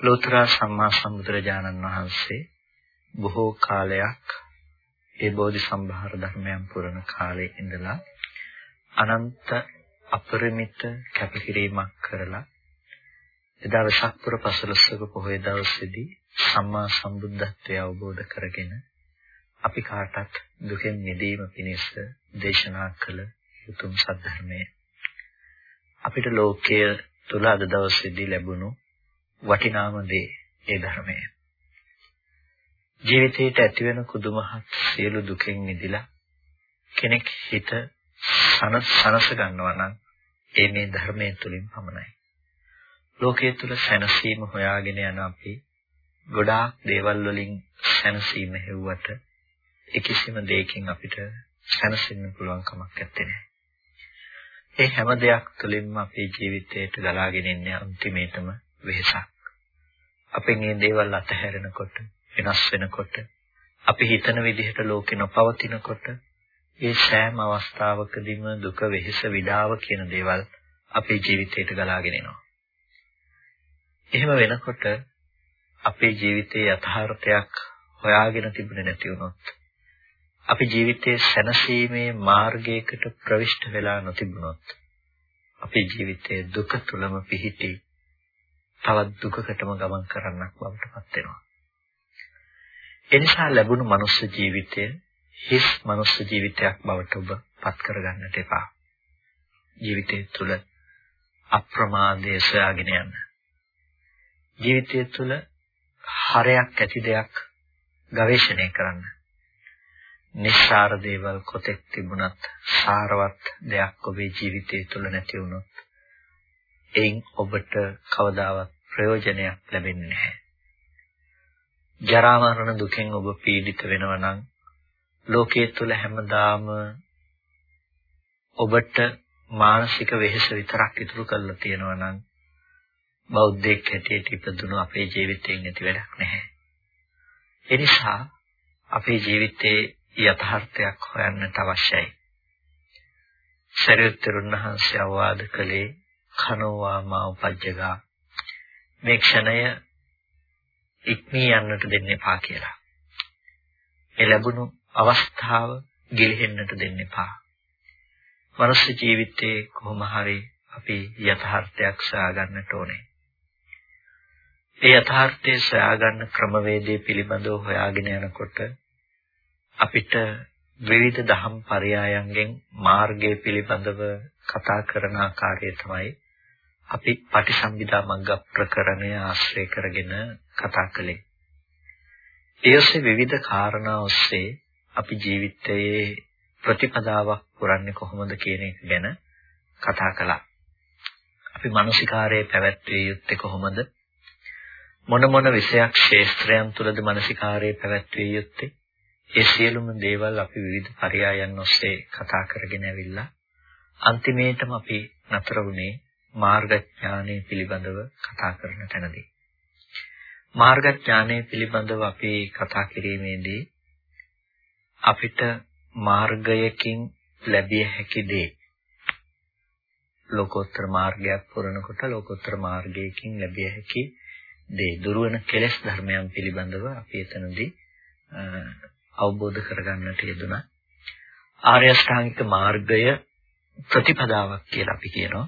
ලෝතර සම්මා සම්බුදුරජාණන් වහන්සේ බොහෝ කාලයක් ඒ බෝධි සම්භාර ධර්මයන් පුරන කාලේ ඉඳලා අනන්ත අපරිමිත කැපකිරීමක් කරලා එදා වෙසක්පුර පසළොස්වක පොහොය දවසේදී සම්මා සම්බුද්ධත්වය අවබෝධ කරගෙන අපි කාටත් දුකෙන් මිදීම පිණිස දේශනා කළ උතුම් සද්ධර්මය. අපිට ලෝකයේ තුල අද දවසේදී ලැබුණු වටිනාම දේ ඒ ධර්මය. ජීවිතයට ඇතිවෙන කුදුමහත් සියලු දුකෙන් මිදලා කෙනෙක් හිත සනස ගන්නවා නම් ඒ මේ ධර්මයේ තුලින් පමණයි. ලෝකයේ තුල සැනසීම හොයාගෙන යන අපි ගොඩාක් දේවල් වලින් සැනසීම හෙව්වට ඒ කිසිම දෙයකින් අපිට සැනසෙන්න පුළුවන් කමක් නැත්තේ. ඒ හැම දෙයක් තුළින්ම අපේ ජීවිතයට ගලාගෙන ඉන්නේ අන්තිමේටම වෙහසක්. අපෙන් මේ දේවල් අතහැරෙනකොට වෙනස් වෙනකොට අපි හිතන විදිහට ලෝකේ නොපවතිනකොට ඒ සෑම අවස්ථාවකදීම දුක වෙහෙස විඩාව කියන දේවල් අපේ ජීවිතයට ගලාගෙන එනවා. එහෙම වෙනකොට අපේ ජීවිතයේ යථාර්ථයක් හොයාගෙන තිබුණේ නැති වුණොත් අපි ජීවිතයේ සැනසීමේ මාර්ගයකට ප්‍රවිෂ්ඨ වෙලා නොතිබුණොත් අපේ ජීවිතයේ දුක තුලම පිහිටි තවත් දුකකටම ගමන් කරන්නක් බවට පත් වෙනවා. එනිසා ලැබුණු මනුස්ස ජීවිතය හිස් මනුස්ස ජීවිතයක් බවට ඔබ පත් කරගන්නට එපා. ජීවිතය තුළ අප්‍රමාදයේ සොයාගෙන යන්න. ජීවිතය තුළ හරයක් ඇති දෙයක් ගවේෂණය කරන්න. නිස්සාර දේවල් කොතෙක් තිබුණත් සාරවත් දෙයක් ඔබේ ජීවිතය තුළ නැති වුණොත් එයින් ඔබට කවදාවත් ප්‍රයෝජනයක් ලැබෙන්නේ නැහැ. ජරා මරණ දුකෙන් ඔබ පීඩිත වෙනවා නම් ලෝකයේ තුල හැමදාම ඔබට මානසික වෙහෙස විතරක් ඉතුරු කරලා තියෙනවා නම් බෞද්ධයෙක් හැටියට ඉපදුණු අපේ ජීවිතයෙන් නැති වැඩක් නැහැ. එනිසා අපේ ජීවිතයේ යථාර්ථයක් හොයන්නට අවශ්‍යයි. සරියුත්තරුන් වහන්සේ අවවාද කළේ කනෝවා මා උපජ්ජගා මේ ක්ෂණය ඉක්මී යන්නට දෙන්න එපා කියලා. ඒ ලැබුණු අවස්ථාව ගිලිහෙන්නට දෙන්න එපා. මනුස්ස ජීවිතේ කොහොම හරි අපි යථාර්ථයක් සොයාගන්නට ඕනේ. ඒ යථාර්ථය සොයාගන්න ක්‍රමවේදය පිළිබඳව හොයාගෙන යනකොට අපිට විවිධ දහම් පරයයන්ගෙන් මාර්ගය පිළිබඳව කතා කරන ආකාරය තමයි අපි පටිසම්භිදා මග්ග ප්‍රකරණය ආශ්‍රය කරගෙන කතා කළේ. ඒ ඔස්සේ විවිධ කාරණා ඔස්සේ අපි ජීවිතයේ ප්‍රතිපදාවක් පුරන්නේ කොහොමද කියන එක ගැන කතා කළා. අපි මානසිකාරයේ පැවැත්විය යුත්තේ කොහොමද? මොන මොන විෂයක් ශේස්ත්‍රයන් තුලද මානසිකාරයේ පැවැත්විය යුත්තේ? ඒ සියලුම දේවල් අපි විවිධ පරයයන් ඔස්සේ කතා කරගෙන ඇවිල්ලා අන්තිමේටම අපි නතර වුණේ මාර්ගඥානය පිළිබඳව කතා කරන තැනදී. මාර්ගඥානය පිළිබඳව අපි කතා කිරීමේදී අපිට මාර්ගයකින් ලැබිය හැකි දේ ලෝකෝත්තර මාර්ගයක් පුරනකොට ලෝකෝත්තර මාර්ගයකින් ලැබිය හැකි දේ දුරවන කෙලෙස් ධර්මයන් පිළිබඳව අපි එතනදී අවබෝධ කරගන්නට යෙදුණා. ආර්ය අෂ්ටාංගික මාර්ගය ප්‍රතිපදාවක් කියලා අපි කියනවා.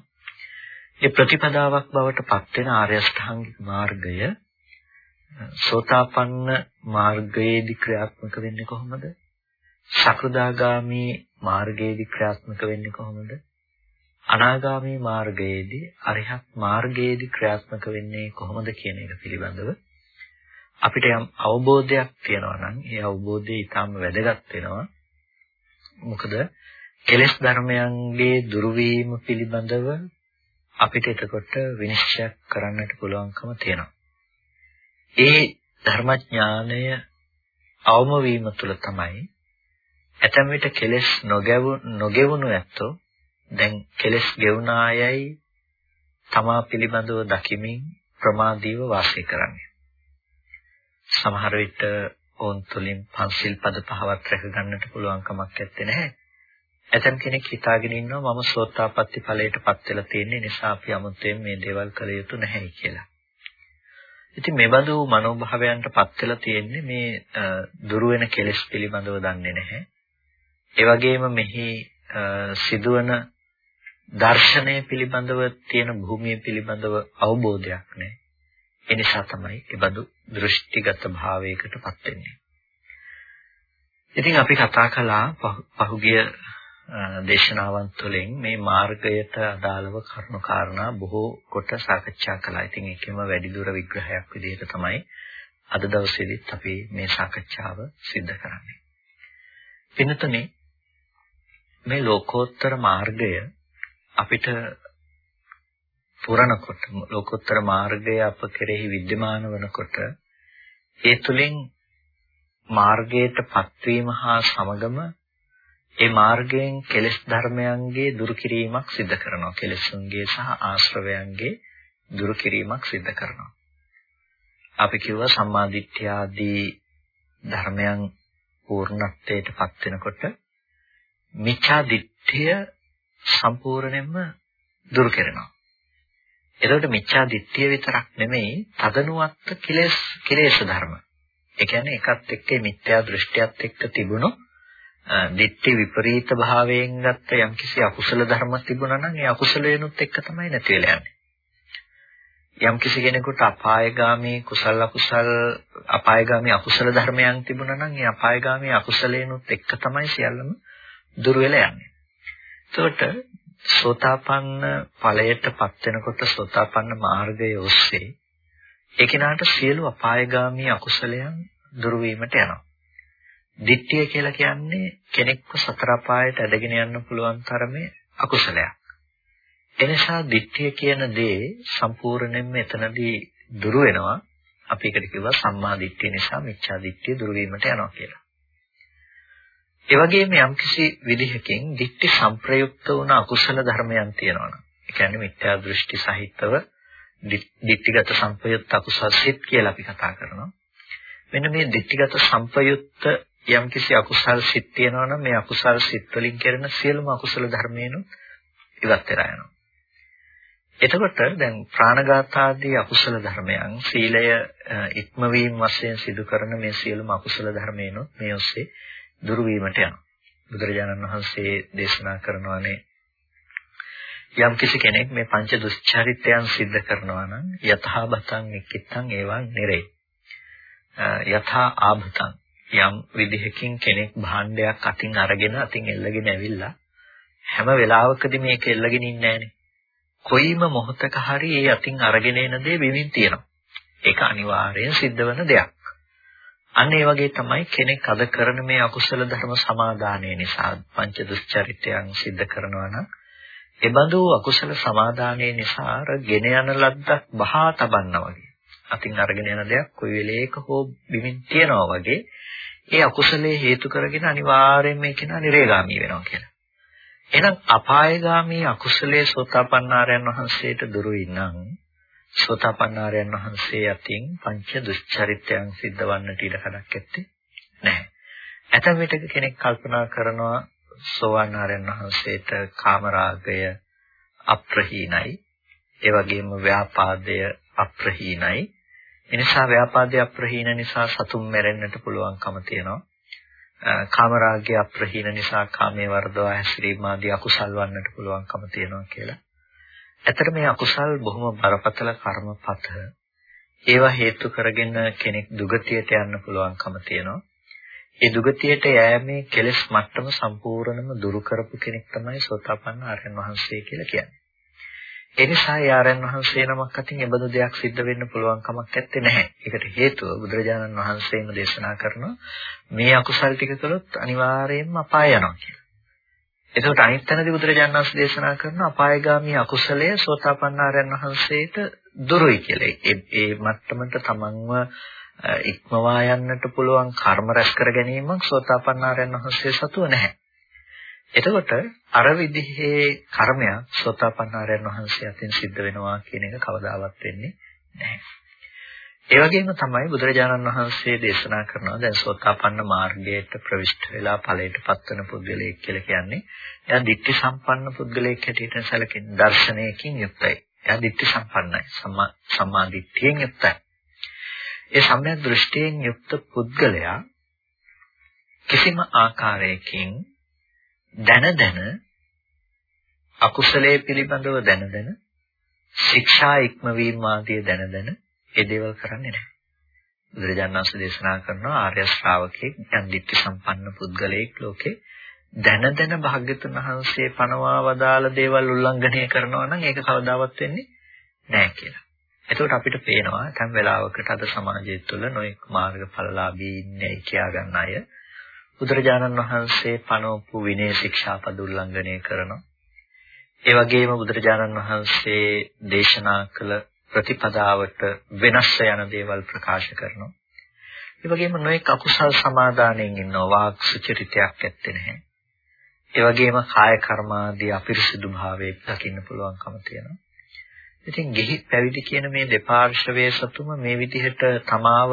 ඒ ප්‍රතිපදාවක් බවට පත් වෙන ආර්ය අෂ්ටාංගික මාර්ගය සෝතාපන්න මාර්ගයේදී ක්‍රියාත්මක වෙන්නේ කොහොමද? සකෘදාගාමි මාර්ගයේදී ක්‍රියාත්මක වෙන්නේ කොහොමද? අනාගාමී මාර්ගයේදී අරිහත් මාර්ගයේදී ක්‍රියාත්මක වෙන්නේ කොහොමද කියන එක පිළිබඳව අපිට යම් අවබෝධයක් තියෙනවා නම් ඒ අවබෝධය ඊටම වැදගත් වෙනවා. මොකද කෙලෙස් ධර්මයන්ගේ දුර්වීම පිළිබඳව අපිට එතකොට විනිශ්චය කරන්නට පුළුවන්කම තියෙනවා. ඒ ධර්මඥානය අවම වීම තුළ තමයි ඇතැම් විට කෙලෙස් නොගෙවුණු ඇත්තෝ දැන් කෙලෙස් ගෙවුනායයි තමා පිළිබඳව දකිමින් ප්‍රමාදීව වාසය කරන්නේ. සමහර විට ඕන් තුලින් පන්සිල් පද පහවත් රැක ගන්නට පුළුවන් කමක් නැත්තේ. ඇතම් කෙනෙක් හිතාගෙන ඉන්නවා මම සෝතාපට්ටි ඵලයටපත් වෙලා තියෙන නිසා අපි 아무තෙන් මේ දේවල් කළ යුතු නැහැ කියලා. ඉතින් මෙබඳු මනෝභාවයන්ටපත් වෙලා තියෙන්නේ මේ දුරු වෙන කෙලෙස් පිළිබඳව දන්නේ නැහැ. ඒ වගේම මෙහි සිදුවන දර්ශනය පිළිබඳව තියෙන භූමිය පිළිබඳව අවබෝධයක් නැහැ. ඒ නිසා තමයි ඒබඳු දෘෂ්ටිගත භාවයකටපත් වෙන්නේ. ඉතින් අපි කතා කළා පහුගිය දේශනාවන් තුළින් මේ මාර්ගයට අදාළව කරුණු කාරණා බොහෝ කොට සාකච්ඡා කළා. ඉතින් ඒකෙම වැඩිදුර විග්‍රහයක් විදිහට තමයි අද දවසේදීත් අපි මේ සාකච්ඡාව සිද්ධ කරන්නේ. වෙනතනේ මේ ලෝකෝත්තර මාර්ගය අපිට පුරනකොට ලෝකෝත්තර මාර්ගය අප කෙරෙහි विद्यमान වනකොට ඒ තුලින් මාර්ගයට පත්වීම හා සමගම ඒ මාර්ගයෙන් කෙලෙස් ධර්මයන්ගේ දුරු කිරීමක් සිද්ධ කරනවා කෙලෙසුන්ගේ සහ ආශ්‍රවයන්ගේ දුරු කිරීමක් සිද්ධ කරනවා අපි කිව්වා සම්මාදිට්ඨිය ආදී ධර්මයන් පූර්ණත්වයට පත් වෙනකොට මිච්ඡා දිට්ඨිය සම්පූර්ණයෙන්ම දුරු කරනවා. එතකොට මිච්ඡා දිට්ඨිය විතරක් නෙමෙයි තදනුවත් කෙලෙස් කෙලෙස් ධර්ම. ඒ කියන්නේ එකත් එක්ක මිත්‍යා දෘෂ්ටියත් එක්ක තිබුණු ditthi විපරීත භාවයෙන් ගත්ත යම්කිසි අකුසල ධර්ම තිබුණා නම් ඒ අකුසලයනොත් එක්ක තමයි නැති වෙලා යන්නේ. යම්කිසි කෙනෙකුට අපායගාමී කුසල අකුසල අපායගාමී අකුසල ධර්මයන් තිබුණා නම් ඒ අපායගාමී අකුසලයනොත් එක්ක තමයි සියල්ලම දුර වෙලා යන්නේ. එතකොට සෝතාපන්න ඵලයටපත් වෙනකොට සෝතාපන්න මාර්ගයේ ඔස්සේ ඒ කෙනාට සියලු අපායගාමී අකුසලයන් දුර වීමට යනවා. දිට්ඨිය කියලා කියන්නේ කෙනෙක්ව සතර අපායට ඇදගෙන යන්න පුළුවන් තරමේ අකුසලයක්. එනිසා දිට්ඨිය කියන දේ සම්පූර්ණයෙන්ම එතනදී දුරු වෙනවා. අපි ඒකට කිව්වා සම්මා දිට්ඨිය නිසා මිච්ඡා දිට්ඨිය දුරු වීමට යනවා කියලා. ඒ වගේම යම්කිසි විදිහකින් ditthi සංප්‍රයුක්ත වුණ අකුසල ධර්මයන් තියෙනවා නම් ඒ කියන්නේ මිත්‍යා දෘෂ්ටි සහිතව ditthිගත සංප්‍රයුක්ත අකුසල සිත් කියලා අපි කතා කරනවා. මෙන්න මේ ditthිගත සංප්‍රයුක්ත යම්කිසි අකුසල සිත් තියෙනවා නම් මේ අකුසල සිත් වලින් කරන සියලුම අකුසල ධර්මයන්ු ඉවත් වෙලා යනවා. එතකොට දැන් ප්‍රාණඝාත ආදී අකුසල ධර්මයන් සීලය ඉක්මවීම වශයෙන් සිදු කරන මේ සියලුම අකුසල ධර්මයන්ොත් මේ ඔස්සේ දුරු වීමට යනවා. බුදුරජාණන් වහන්සේ දේශනා කරනවානේ යම් කිසි කෙනෙක් මේ පංච දුස්චරිතයන් සිද්ධ කරනවා නම් යථාබතං එක්කිට්ඨං ඒවං නිරේ. යථා ආභතං යම් විදිහකින් කෙනෙක් භාණ්ඩයක් අතින් අරගෙන අතින් එල්ලගෙන ඇවිල්ලා හැම වෙලාවකදී මේක එල්ලගෙන ඉන්නේ නැහනේ. කොයිම මොහොතක හරි ඒ අතින් අරගෙන එන දේ වෙමින් තියෙනවා. ඒක අනිවාර්යෙන් සිද්ධ වෙන දෙයක්. අන්න ඒ වගේ තමයි කෙනෙක් අද කරන මේ අකුසල ධර්ම සමාදානය නිසා පංච දුස්චරිතයන් සිද්ධ කරනවා නම් එබඳු අකුසල සමාදානය නිසා අර ගෙන යන ලද්දක් බහා තබන්නා වගේ අතින් අරගෙන යන දෙයක් කොයි වෙලේක හෝ බිමින් තියනවා වගේ ඒ අකුසලයේ හේතු කරගෙන අනිවාර්යයෙන්ම මේ කෙනා නිරේගාමී වෙනවා කියලා. එහෙනම් අපායගාමී අකුසලයේ සෝතාපන්නාරයන් වහන්සේට දුරුයි නම් සෝතාපන්නාරයන් වහන්සේ අතින් පංච දුස්චරිතයන් සිද්ධ වන්නට ඉඩ කඩක් ඇත්තේ නැහැ. ඇතැම් විටක කෙනෙක් කල්පනා කරනවා සෝවාන් ආරයන් වහන්සේට කාමරාගය අප්‍රහීනයි. ඒ වගේම ව්‍යාපාදය අප්‍රහීනයි. එනිසා ව්‍යාපාදය අප්‍රහීන නිසා සතුන් මැරෙන්නට පුළුවන්කම තියෙනවා. කාමරාගය අප්‍රහීන නිසා කාමයේ වර්ධවා හැසිරීම ආදී අකුසල් වන්නට පුළුවන්කම තියෙනවා කියලා. ඇත්තට මේ අකුසල් බොහොම බරපතල කර්මපත. ඒවා හේතු කරගෙන කෙනෙක් දුගතියට යන්න පුළුවන්කම තියෙනවා. ඒ දුගතියට යෑමේ කෙලෙස් මට්ටම සම්පූර්ණයෙන්ම දුරු කරපු කෙනෙක් තමයි සෝතාපන්න ආර්යයන් වහන්සේ කියලා කියන්නේ. ඒ නිසා ඒ ආර්යයන් වහන්සේ නමක් අතින් එබඳු දෙයක් සිද්ධ වෙන්න පුළුවන් කමක් නැත්තේ නැහැ. ඒකට හේතුව බුදුරජාණන් වහන්සේම දේශනා කරනවා මේ අකුසල් ටික කළොත් අනිවාර්යයෙන්ම අපාය යනවා කියලා. එතකොට අනිත් තැනදී බුදුරජාණන් වහන්සේ දේශනා කරන අපායগামী අකුසලය සෝතාපන්නාරයන් වහන්සේට දුරුයි කියලා. ඒ ඒ මට්ටමට තමන්ව ඉක්මවා යන්නට පුළුවන් කර්ම රැස් කර ගැනීමක් සෝතාපන්නාරයන් වහන්සේ සතුව නැහැ. එතකොට අර විදිහේ කර්මයක් සෝතාපන්නාරයන් වහන්සේ අතින් සිද්ධ වෙනවා කියන එක කවදාවත් වෙන්නේ නැහැ. ඒ වගේම තමයි බුදුරජාණන් වහන්සේ දේශනා කරනවා දැන් සෝතාපන්න මාර්ගයට ප්‍රවිෂ්ඨ වෙලා ඵලයට පත්වන පුද්ගලයෙක් කියලා කියන්නේ එයා ditthi සම්පන්න පුද්ගලයෙක් හැටියට සැලකෙන දර්ශනයකින් යුක්තයි. එයා ditthi සම්පන්නයි. සම්මා සම්මා දිට්ඨියෙන් යුක්තයි. ඒ සම්‍යක් දෘෂ්ටියෙන් යුක්ත පුද්ගලයා කිසිම ආකාරයකින් දැන දැන අකුසලයේ පිළිබඳව දැන දැන ශික්ෂා ඉක්මවීම ආදී දැන දැන ඒ දේවල් කරන්නේ නැහැ. බුදුරජාණන් වහන්සේ දේශනා කරනවා ආර්ය ශ්‍රාවකෙක් යන්දිත්‍ය සම්පන්න පුද්ගලයෙක් ලෝකේ දැන දැන භාග්‍යතුන් වහන්සේ පනවා වදාළ දේවල් උල්ලංඝනය කරනවා නම් ඒක කවදාවත් වෙන්නේ නැහැ කියලා. එතකොට අපිට පේනවා දැන් වෙලාවකට අද සමාජය තුළ නොඑක් මාර්ගඵලලාභී ඉන්නේ කියා ගන්න අය බුදුරජාණන් වහන්සේ පනවපු විනය ශික්ෂාපද උල්ලංඝනය කරනවා. ඒ වගේම බුදුරජාණන් වහන්සේ දේශනා කළ ප්‍රතිපදාවට වෙනස් යන දේවල් ප්‍රකාශ කරනවා. ඒ වගේම නොඑක් අකුසල් සමාදානයෙන් ඉන්නවා වාක් සුචරිතයක් ඇත්තේ නැහැ. ඒ වගේම කාය කර්මාදී අපිරිසුදු භාවයේ දකින්න පුළුවන්කම තියෙනවා. ඉතින් ගිහි පැවිදි කියන මේ දෙපාර්ශවයේ සතුම මේ විදිහට තමාව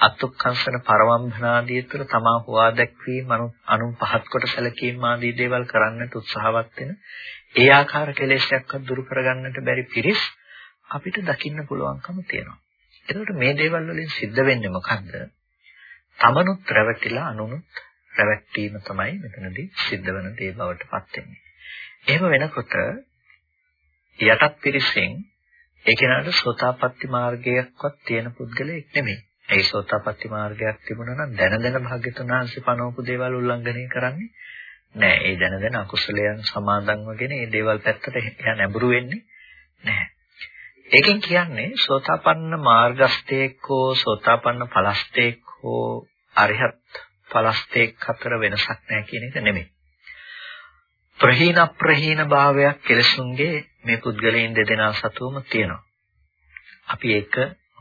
අත්ුක්කංශන පරවම්භනාදී තුළ තමා හොවා දැක්වීම අනුන් පහත් කොට සැලකීම ආදී දේවල් කරන්නට උත්සාහවත් වෙන ඒ ආකාර කෙලෙස්යක්වත් දුරු කරගන්නට බැරි පිරිස් අපිට දකින්න පුළුවන්කම තියෙනවා. එතකොට මේ දේවල් වලින් සිද්ධ වෙන්නේ මොකද්ද? තමනුත් රැවටිලා අනුනුත් රැවටීම තමයි මෙතනදී සිද්ධ වෙන දේ බවට පත් වෙන්නේ. එහෙම වෙනකොට යටත් පිරිසෙන් ඒ කෙනාට සෝතාපට්ටි මාර්ගයක්වත් තියෙන පුද්ගලයෙක් නෙමෙයි. ඒ සෝතාපට්ටි මාර්ගයක් තිබුණා නම් දැන දැන භාග්‍යතුන් වහන්සේ පනවපු දේවල් උල්ලංඝනය කරන්නේ නෑ. ඒ දැන දැන අකුසලයන් සමාදන්වගෙන මේ දේවල් පැත්තට එයා නැඹුරු වෙන්නේ නැහැ. ඒකෙන් කියන්නේ සෝතාපන්න මාර්ගස්තේක් හෝ සෝතාපන්න ඵලස්තේක් හෝ අරිහත් ඵලස්තේක් අතර වෙනසක් නැහැ කියන එක නෙමෙයි. ප්‍රහීන ප්‍රහීන භාවයක් කෙලසුන්ගේ මේ පුද්ගලයන් දෙදෙනා සතුවම තියෙනවා. අපි ඒක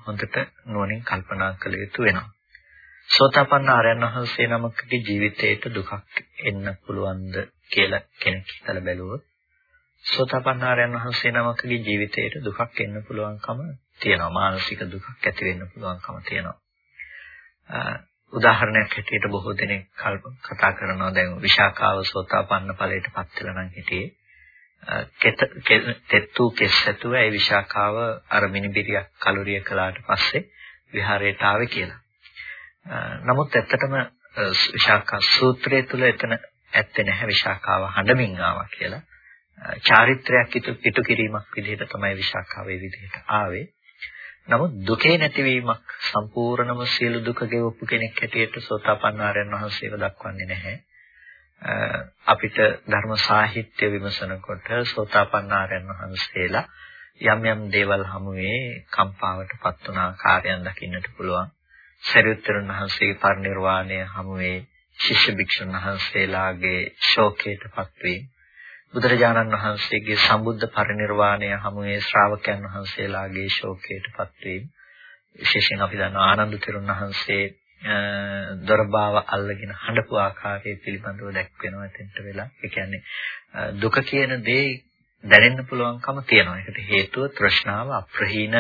හොඳට නුවණින් කල්පනා කළ යුතු වෙනවා. සෝතාපන්න ආරයන් වහන්සේ නමකගේ ජීවිතයට දුකක් එන්න පුළුවන්ද කියලා කෙනෙක් හිතලා බැලුවොත් සෝතාපන්න ආරයන් වහන්සේ නමකගේ ජීවිතයට දුකක් එන්න පුළුවන්කම තියෙනවා. මානසික දුකක් ඇති වෙන්න පුළුවන්කම තියෙනවා. උදාහරණයක් හැටියට බොහෝ දෙනෙක් කතා කරනවා දැන් විශාකාව සෝතාපන්න ඵලයට පත් වෙලා නම් හිටියේ තෙත්තු කෙස්සතුව ඒ විශාකාව අර මිනිබිරියක් කලුරිය කළාට පස්සේ විහාරයට ආවේ කියලා. නමුත් ඇත්තටම විශාකා සූත්‍රය තුල එතන ඇත්තේ නැහැ විශාකාව හඬමින් ආවා කියලා. චාරිත්‍රයක් ඉටු කිරීමක් විදිහට තමයි විශාකාව ඒ විදිහට ආවේ. නමුත් දුකේ නැතිවීමක් සම්පූර්ණම සියලු දුක ගෙවපු කෙනෙක් හැටියට සෝතාපන්න ආරයන් වහන්සේව දක්වන්නේ නැහැ. අපිට ධර්ම සාහිත්‍ය විමසනකොට සෝතාපන්න ආරයන් වහන්සේලා යම් යම් දේවල් හමුවේ කම්පාවටපත් වුණ ආකාරයන් දකින්නට පුළුවන්. සරියුත්තරුන් වහන්සේගේ පරිනිර්වාණය හමුවේ ශිෂ්‍ය භික්ෂුන් වහන්සේලාගේ ශෝකයටපත් වීම බුදුරජාණන් වහන්සේගේ සම්බුද්ධ පරිනිර්වාණය හමුවේ ශ්‍රාවකයන් වහන්සේලාගේ ශෝකයටපත් වීම විශේෂයෙන් අපි දන්නවා ආනන්ද තෙරුන් වහන්සේ දොරබාව අල්ලගෙන හඬපු ආකාරය පිළිබඳව දැක්වෙනවා එතෙන්ට වෙලා. ඒ කියන්නේ දුක කියන දේ දැනෙන්න පුළුවන්කම තියෙනවා. ඒකට හේතුව තෘෂ්ණාව අප්‍රහීන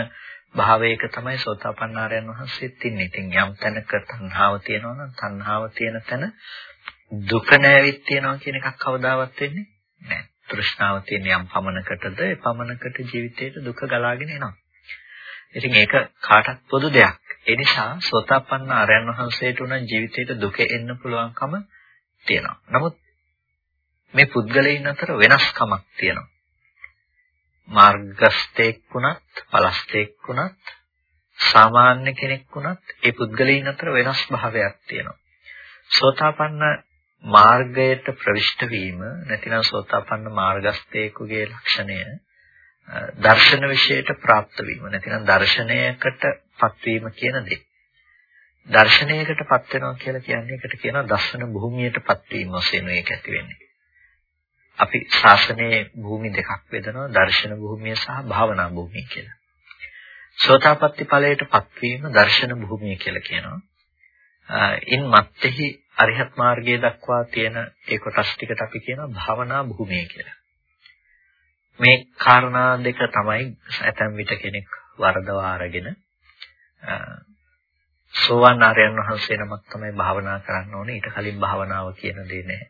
භාවයක තමයි සෝතාපන්නාරයන් වහන්සේත් ඉන්නේ. ඉතින් යම් තැනක තණ්හාව තියෙනවා නම් තණ්හාව තියෙන තැන දුක නැවිත් තියෙනවා කියන එකක් කවදාවත් වෙන්නේ නැහැ. තෘෂ්ණාව තියෙන යම් පමනකටද ඒ පමනකට ජීවිතේට දුක ගලාගෙන එනවා. ඉතින් ඒක කාටත් පොදු දෙයක්. ඒ නිසා සෝතාපන්න ආරයන් වහන්සේට උනන් ජීවිතේට දුක එන්න පුළුවන්කම තියෙනවා. නමුත් මේ පුද්ගලයන් අතර වෙනස්කමක් තියෙනවා. මාර්ගස්තේක් වුණත්, පලස්තේක් වුණත්, සාමාන්‍ය කෙනෙක් වුණත් ඒ පුද්ගලයන් අතර වෙනස් භාවයක් තියෙනවා. සෝතාපන්න මාර්ගයට ප්‍රවිෂ්ඨ වීම නැතිනම් සෝතාපන්න මාර්ගස්තේකුගේ ලක්ෂණය දර්ශන විශේෂයට ප්‍රාප්ත වීම නැතිනම් දර්ශනයකට පත්වීම කියන දේ. දර්ශනයකට පත් වෙනවා කියලා කියන්නේ ඒකට කියනවා දර්ශන භූමියට පත්වීම වශයෙන් ඒක ඇති වෙන්නේ. අපි ශාසනයේ භූමි දෙකක් බෙදනවා දර්ශන භූමිය සහ භාවනා භූමිය කියලා. සෝතාපට්ටි ඵලයටපත් වීම දර්ශන භූමිය කියලා කියනවා. ඉන් මැත්තේහි අරිහත් මාර්ගයේ දක්වා තියෙන ඒ කොටස් ටිකට අපි කියනවා භාවනා භූමිය කියලා. මේ කාරණා දෙක තමයි ඇතැම් විට කෙනෙක් වරදවා අරගෙන සෝවාන් ආර්යයන් වහන්සේ නමක් තමයි භාවනා කරන්න ඕනේ ඊට කලින් භාවනාව කියන දේ නැහැ.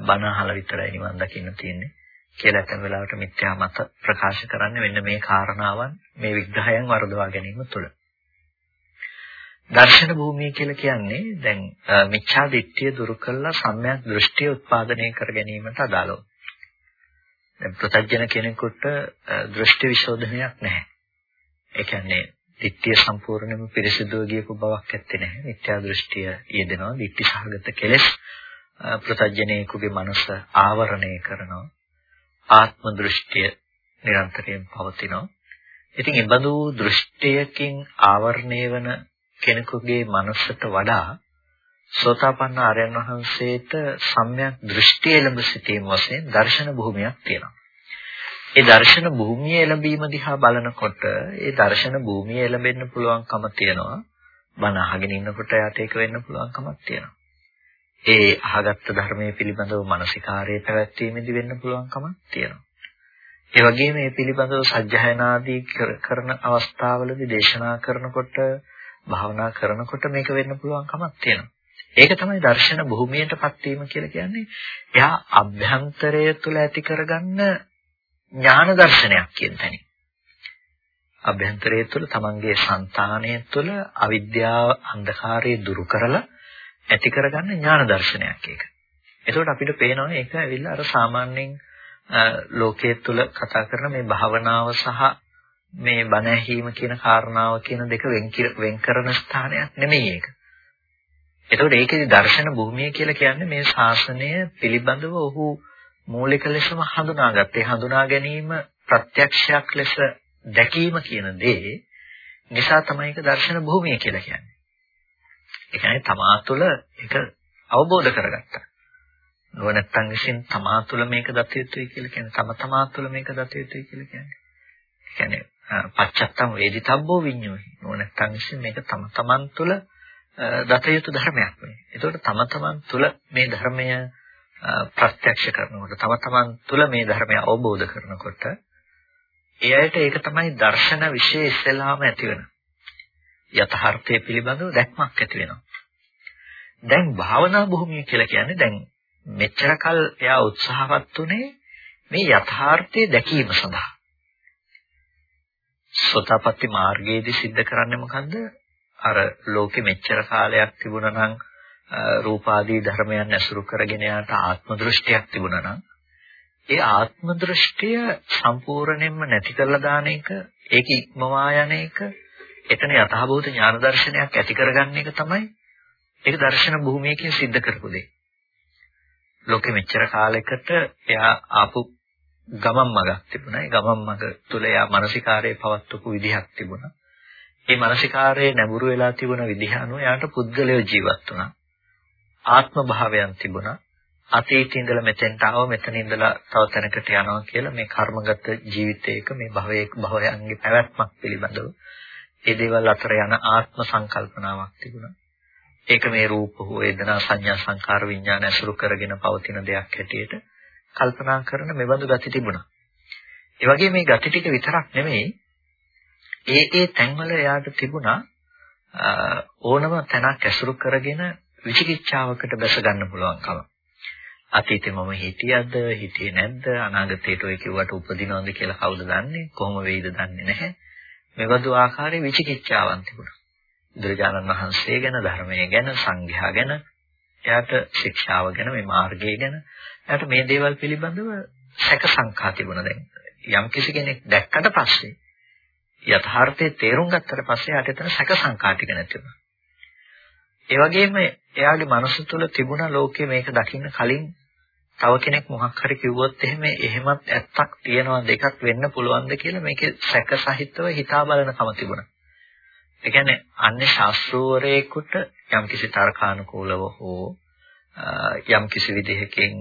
බණ අහලා විතරයි නිවන් දකින්න තියෙන්නේ කියලා ඇතැම් වෙලාවට මිත්‍යා මත ප්‍රකාශ කරන්නේ මෙන්න මේ කාරණාවන් මේ විග්‍රහයන් වරදවා ගැනීම තුළ. දර්ශන භූමිය කියලා කියන්නේ දැන් මිච්ඡා දිට්ඨිය දුරු කළා සම්‍යක් දෘෂ්ටිය උත්පාදනය කර ගැනීමට අදාළව. දැන් ප්‍රත්‍යජන කෙනෙකුට දෘෂ්ටි විශෝධනයක් නැහැ. ඒ කියන්නේ දිට්ඨිය සම්පූර්ණයෙන්ම පිරිසිදුව ගියපු බවක් ඇත්තේ නැහැ. මිත්‍යා දෘෂ්ටිය යෙදෙනවා. දිට්ඨි සහගත කෙලෙස් ප්‍රත්‍යජනේකුගේ මනස ආවරණය කරනවා. ආත්ම දෘෂ්ටිය නිරන්තරයෙන් පවතිනවා. ඉතින් ඒ බඳු දෘෂ්ටියකින් ආවරණය වන කෙනෙකුගේ මනසට වඩා සෝතාපන්න ආර්යයන් වහන්සේට සම්‍යක් දෘෂ්ටි එළඹ සිටීම වශයෙන් දර්ශන භූමියක් තියෙනවා. ඒ දර්ශන භූමිය එළඹීම දිහා බලනකොට ඒ දර්ශන භූමිය එළඹෙන්න පුළුවන්කම තියෙනවා. බණ අහගෙන ඉන්නකොට යට ඒක වෙන්න පුළුවන්කමක් තියෙනවා. ඒ අහගත්ත ධර්මයේ පිළිබඳව මානසිකාරයේ පැවැත්වීමේදී වෙන්න පුළුවන්කමක් තියෙනවා. ඒ වගේම මේ පිළිබඳව සජ්ජායනාදී කරන අවස්ථාවලදී දේශනා කරනකොට භාවනා කරනකොට මේක වෙන්න පුළුවන් කමක් තියෙනවා. ඒක තමයි දර්ශන භූමියටපත් වීම කියලා කියන්නේ. එයා අභ්‍යන්තරය තුළ ඇති කරගන්න ඥාන දර්ශනයක් කියන තැනින්. අභ්‍යන්තරය තුළ තමන්ගේ సంతානය තුළ අවිද්‍යාව අන්ධකාරය දුරු කරලා ඇති කරගන්න ඥාන දර්ශනයක් ඒක. එතකොට අපිට පේනවා ඒක ඇවිල්ලා අර සාමාන්‍යයෙන් ලෝකයේ තුල කතා කරන මේ භාවනාව සහ මේ බණ ඇහිීම කියන කාරණාව කියන දෙක වෙන් කරන ස්ථානයක් නෙමෙයි ඒක. එතකොට ඒකේ දර්ශන භූමිය කියලා කියන්නේ මේ ශාසනය පිළිබඳව ඔහු මූලික ලෙසම හඳුනාගත්තේ. හඳුනා ගැනීම ප්‍රත්‍යක්ෂයක් ලෙස දැකීම කියන දේ නිසා තමයි ඒක දර්ශන භූමිය කියලා කියන්නේ. ඒ කියන්නේ තමා තුළ ඒක අවබෝධ කරගත්තා. නුවණැත්තන් විසින් තමා තුළ මේක දත යුතුයි කියලා කියන්නේ තම තමා තුළ මේක දත යුතුයි කියලා කියන්නේ. ඒ කියන්නේ පච්චත්තම් වේදිතබ්බෝ විඤ්ඤෝහි. නුවණැත්තන් විසින් මේක තම තමන් තුළ දත යුතු ධර්මයක් මේ. ඒතකොට තම තමන් තුළ මේ ධර්මය ප්‍රත්‍යක්ෂ කරනකොට තම තමන් තුළ මේ ධර්මය අවබෝධ කරනකොට ඒ අයට ඒක තමයි දර්ශන વિશે ඉස්සෙල්ලාම ඇති වෙන. යථාර්ථය පිළිබඳව දැක්මක් ඇති වෙනවා. දැන් භාවනා භූමිය කියලා කියන්නේ දැන් මෙච්චර කල් එයා උත්සාහවත් උනේ මේ යථාර්ථය දැකීම සඳහා. සෝතාපට්ටි මාර්ගයේදී सिद्ध කරන්නේ මොකද්ද? අර ලෝකෙ මෙච්චර කාලයක් තිබුණා නම් රූපාදී ධර්මයන් ඇසුරු කරගෙන යාට ආත්ම දෘෂ්ටියක් තිබුණා නම් ඒ ආත්ම දෘෂ්ටිය සම්පූර්ණයෙන්ම නැති කරලා දාන එක ඒක ඉක්මවා යන එක එතන යථාභූත ඥාන දර්ශනයක් ඇති කරගන්න එක තමයි ඒක දර්ශන භූමියකින් सिद्ध කරපු දෙය. ලෝකෙ මෙච්චර කාලයකට එයා ආපු ගමන් මගක් තිබුණා. ඒ ගමන් මග තුල එයා මානසිකාරයේ පවත්වපු විදිහක් තිබුණා. ඒ මානසිකාරයේ නැඹුරු වෙලා තිබුණ විදිහ අනුව එයාට පුද්ගලය ජීවත් වුණා. ආත්ම භාවයන් තිබුණා. අතීතේ ඉඳලා මෙතෙන්ට ආව මෙතන ඉඳලා තව තැනකට යනවා කියලා මේ කර්මගත ජීවිතයක මේ භවයක භවයන්ගේ පැවැත්මක් පිළිබඳව ඒ දේවල් අතර යන ආත්ම සංකල්පනාවක් තිබුණා. ඒක මේ රූප හෝ වේදනා සංඥා සංකාර විඥාන ඇසුරු කරගෙන පවතින දෙයක් හැටියට කල්පනා කරන මෙබඳු ගති තිබුණා. ඒ වගේ මේ ගති ටික විතරක් නෙමෙයි ඒ ඒ තැන්වල එයාට තිබුණා ඕනම තැනක් ඇසුරු කරගෙන විචිකිච්ඡාවකට බැස ගන්න පුළුවන්කම. අතීතේ මම හිටියද හිටියේ නැද්ද අනාගතේට ඔය කිව්වට උපදිනවද කියලා කවුද දන්නේ කොහොම වෙයිද දන්නේ නැහැ මෙබඳු ආකාරයේ විචිකිච්ඡාවන් තිබුණා. බුදුරජාණන් වහන්සේ ගැන ධර්මයේ ගැන සංඝයා ගැන එයාට ශික්ෂාව ගැන මේ මාර්ගය ගැන එයාට මේ දේවල් පිළිබඳව සැක සංකා තිබුණා දැන් යම් කිසි කෙනෙක් දැක්කට පස්සේ යථාර්ථයේ තේරුම් ගත්තට පස්සේ එයාට එතන සැක සංකා ටික නැති වුණා. ඒ වගේම එයාගේ මනස තුළ තිබුණ ලෝකයේ මේක දකින්න කලින් තව කෙනෙක් මොකක් හරි කිව්වොත් එහෙම එහෙමත් ඇත්තක් තියනවා දෙකක් වෙන්න පුළුවන්ද කියලා මේකේ සැක සහිතව හිතා බලනකම තිබුණා. ඒ කියන්නේ අන්නේ ශාස්ත්‍රෝවරයෙකුට යම්කිසි තර්කානුකූලව හෝ යම්කිසි විදිහකින්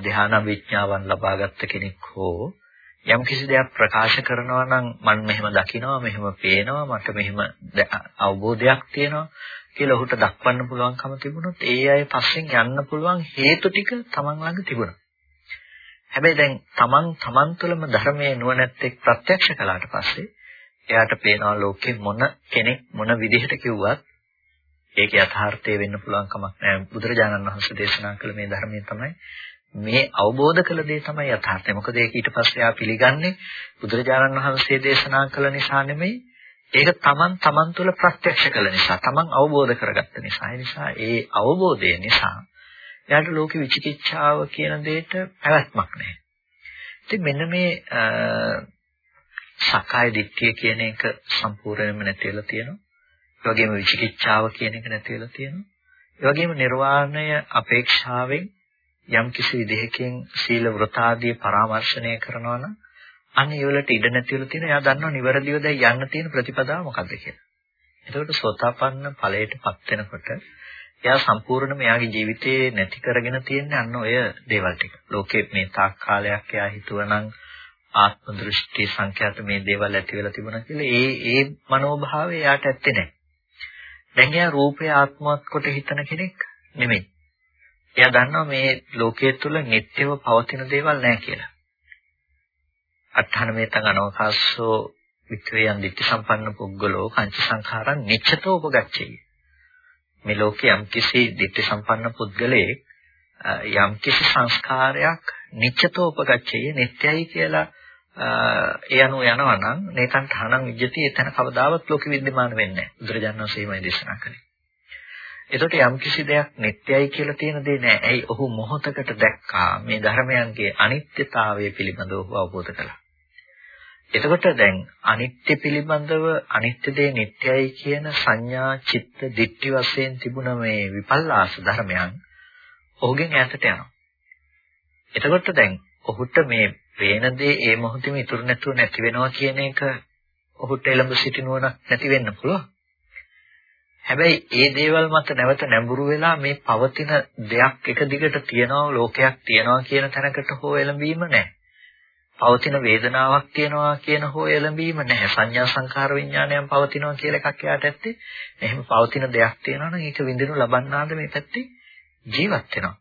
ධ්‍යාන විඥාවන් ලබාගත් කෙනෙක් හෝ යම් කිසි දෙයක් ප්‍රකාශ කරනවා නම් මම මෙහෙම දකිනවා මෙහෙම පේනවා මට මෙහෙම අවබෝධයක් තියෙනවා කියලා ඔහුට දක්වන්න පුළුවන්කම තිබුණොත් ඒ අය පස්සෙන් යන්න පුළුවන් හේතු ටික තමන් ළඟ තිබුණා. හැබැයි දැන් තමන් තමන් තුළම ධර්මයේ නුවණැත්තෙක් ප්‍රත්‍යක්ෂ කළාට පස්සේ එයාට පේනවා ලෝකේ මොන කෙනෙක් මොන විදිහට කිව්වත් ඒක යථාර්ථය වෙන්න පුළුවන් කමක් නැහැ. බුදුරජාණන් වහන්සේ දේශනා කළ මේ ධර්මයේ තමයි මේ අවබෝධ කළ දේ තමයි යථාර්ථය. මොකද ඒක ඊට පස්සේ ආ පිළිගන්නේ බුදුරජාණන් වහන්සේ දේශනා කළ නිසා නෙමෙයි. ඒක තමන් තමන් තුළ ප්‍රත්‍යක්ෂ කළ නිසා, තමන් අවබෝධ කරගත්ත නිසා. ඒ නිසා ඒ අවබෝධය නිසා එයාට ලෝක විචිකිච්ඡාව කියන දෙයට පැවැත්මක් නැහැ. ඉතින් මෙන්න මේ සක්කාය දිට්ඨිය කියන එක සම්පූර්ණයෙන්ම නැති වෙලා තියෙනවා. ඒ වගේම විචිකිච්ඡාව කියන එක නැති වෙලා තියෙනවා. ඒ වගේම නිර්වාණය අපේක්ෂාවෙන් යම් කිසි විදිහකින් සීල වෘත ආදී පරාමර්ශණය කරනවා නම් අන්න ඒ වලට ඉඩ නැති වෙලා තියෙනවා. එයා දන්නවා නිවැරදිව දැන් යන්න තියෙන ප්‍රතිපදාව මොකක්ද කියලා. එතකොට සෝතාපන්න ඵලයටපත් වෙනකොට එයා සම්පූර්ණයෙන්ම එයාගේ ජීවිතේ නැති කරගෙන තියෙන්නේ අන්න ඔය දේවල් ටික. ලෝකේ මේ තාක් කාලයක් එයා හිතුවනම් ආත්ම දෘෂ්ටි සංඛ්‍යාත මේ දේවල් ඇති වෙලා තිබුණා කියලා ඒ ඒ මනෝභාවය එයාට ඇත්තේ නැහැ. දැන් එයා රූපය ආත්මවත් කොට හිතන කෙනෙක් නෙමෙයි. එයා දන්නවා මේ ලෝකයේ තුල නිට්ටයව පවතින දේවල් නැහැ කියලා. අට්ඨාන මේතං අනවකාශෝ වික්‍රයන් දිට්ඨි සම්පන්න පුද්ගලෝ පංච සංඛාරං නිච්ඡතෝ උපගච්ඡේ. මේ ලෝකයේ යම්කිසි දිට්ඨි සම්පන්න පුද්ගලයෙක් යම්කිසි සංස්කාරයක් නිච්ඡතෝ උපගච්ඡේ නිට්ටයයි කියලා ඒ අනුව යනවා නම් නේතන් තහනම් විජ්ජති එතන කවදාවත් ලෝක විද්‍යමාන වෙන්නේ නැහැ. බුදුරජාණන් වහන්සේමයි දේශනා කළේ. එතකොට යම් කිසි දෙයක් නිට්ටයයි කියලා තියෙන දේ නෑ. ඇයි ඔහු මොහොතකට දැක්කා මේ ධර්මයන්ගේ අනිත්‍යතාවය පිළිබඳව ඔහු අවබෝධ කළා. එතකොට දැන් අනිත්‍ය පිළිබඳව අනිත්‍ය දේ නිට්ටයයි කියන සංඥා චිත්ත දිට්ඨි වශයෙන් තිබුණ මේ විපල්ලාස ධර්මයන් ඔහුගෙන් ඈතට යනවා. එතකොට දැන් ඔහුට මේ පේන දේ ඒ මොහොතේම ඉතුරු නැතුව නැති වෙනවා කියන එක ඔහුට එළඹ සිටිනුවණක් නැති වෙන්න පුළුවන්. හැබැයි ඒ දේවල් මත නැවත නැඹුරු වෙලා මේ පවතින දෙයක් එක දිගට තියනවා ලෝකයක් තියනවා කියන තැනකට හෝ එළඹීම නැහැ. පවතින වේදනාවක් තියනවා කියන හෝ එළඹීම නැහැ. සංඥා සංකාර විඥානයන් පවතිනවා කියලා එකක් යාට ඇත්තේ. එහෙම පවතින දෙයක් තියනවා නම් ඒක විඳිනු ලබන්නාද මේ පැත්තේ ජීවත් වෙනවා.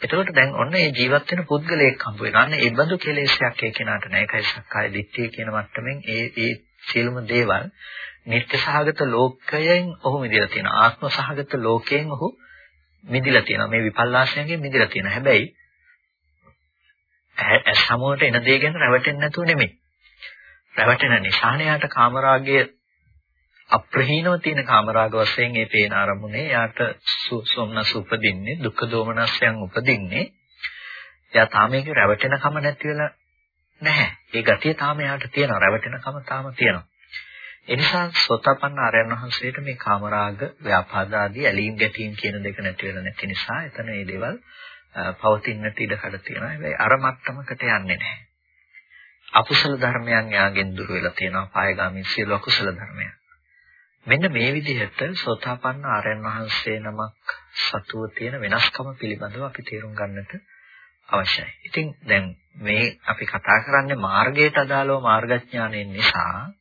එතකොට දැන් ඔන්න ඒ ජීවත් වෙන පුද්ගලයෙක් හම්බ වෙනවා. අන්න ඒ බඳු කෙලෙසයක් ඒ කෙනාට නැහැ. ඒකයි සක්කාය දිට්ඨිය කියන මට්ටමින් ඒ ඒ සියලුම දේවල් නිත්‍ය සහගත ලෝකයෙන් ඔහු මිදලා තියෙනවා. ආත්ම සහගත ලෝකයෙන් ඔහු මිදලා තියෙනවා. මේ විපල්ලාශයෙන් මිදලා තියෙනවා. හැබැයි ඇස් සමුවට එන දේ ගැන රැවටෙන්නේ නැතුව නෙමෙයි. රැවටෙන නිසාණයට කාමරාගයේ අප්‍රහීනව තියෙන කාමරාග වශයෙන් ඒ පේන අරමුණේ යාට සෝමනස් උපදින්නේ දුක්ඛ දෝමනස්යන් උපදින්නේ. එයා තාම ඒක රැවටෙන කම නැති වෙලා නැහැ. ඒ ගතිය තාම යාට තියෙනවා. රැවටෙන කම තාම තියෙනවා. ඒ නිසා සෝතාපන්න ආරයන් වහන්සේට මේ කාමරාග ව්‍යාපාද ආදී ඇලීම් ගැටීම් කියන දෙක නැති වෙලා නැති නිසා එතන මේ දේවල් පවතින්නට ඉඩ කඩ තියෙනවා. හැබැයි අර මට්ටමකට යන්නේ නැහැ. අකුසල ධර්මයන් යාගෙන් දුර වෙලා තියෙනවා. පායගාමී සියලු අකුසල ධර්මයන්. මෙන්න මේ විදිහට සෝතාපන්න ආර්යයන් වහන්සේ නමක් සතුව තියෙන වෙනස්කම පිළිබඳව අපි තේරුම් ගන්නට අවශ්‍යයි. ඉතින් දැන් මේ අපි කතා කරන්නේ මාර්ගයට අදාළව මාර්ගඥානයෙන් නිසා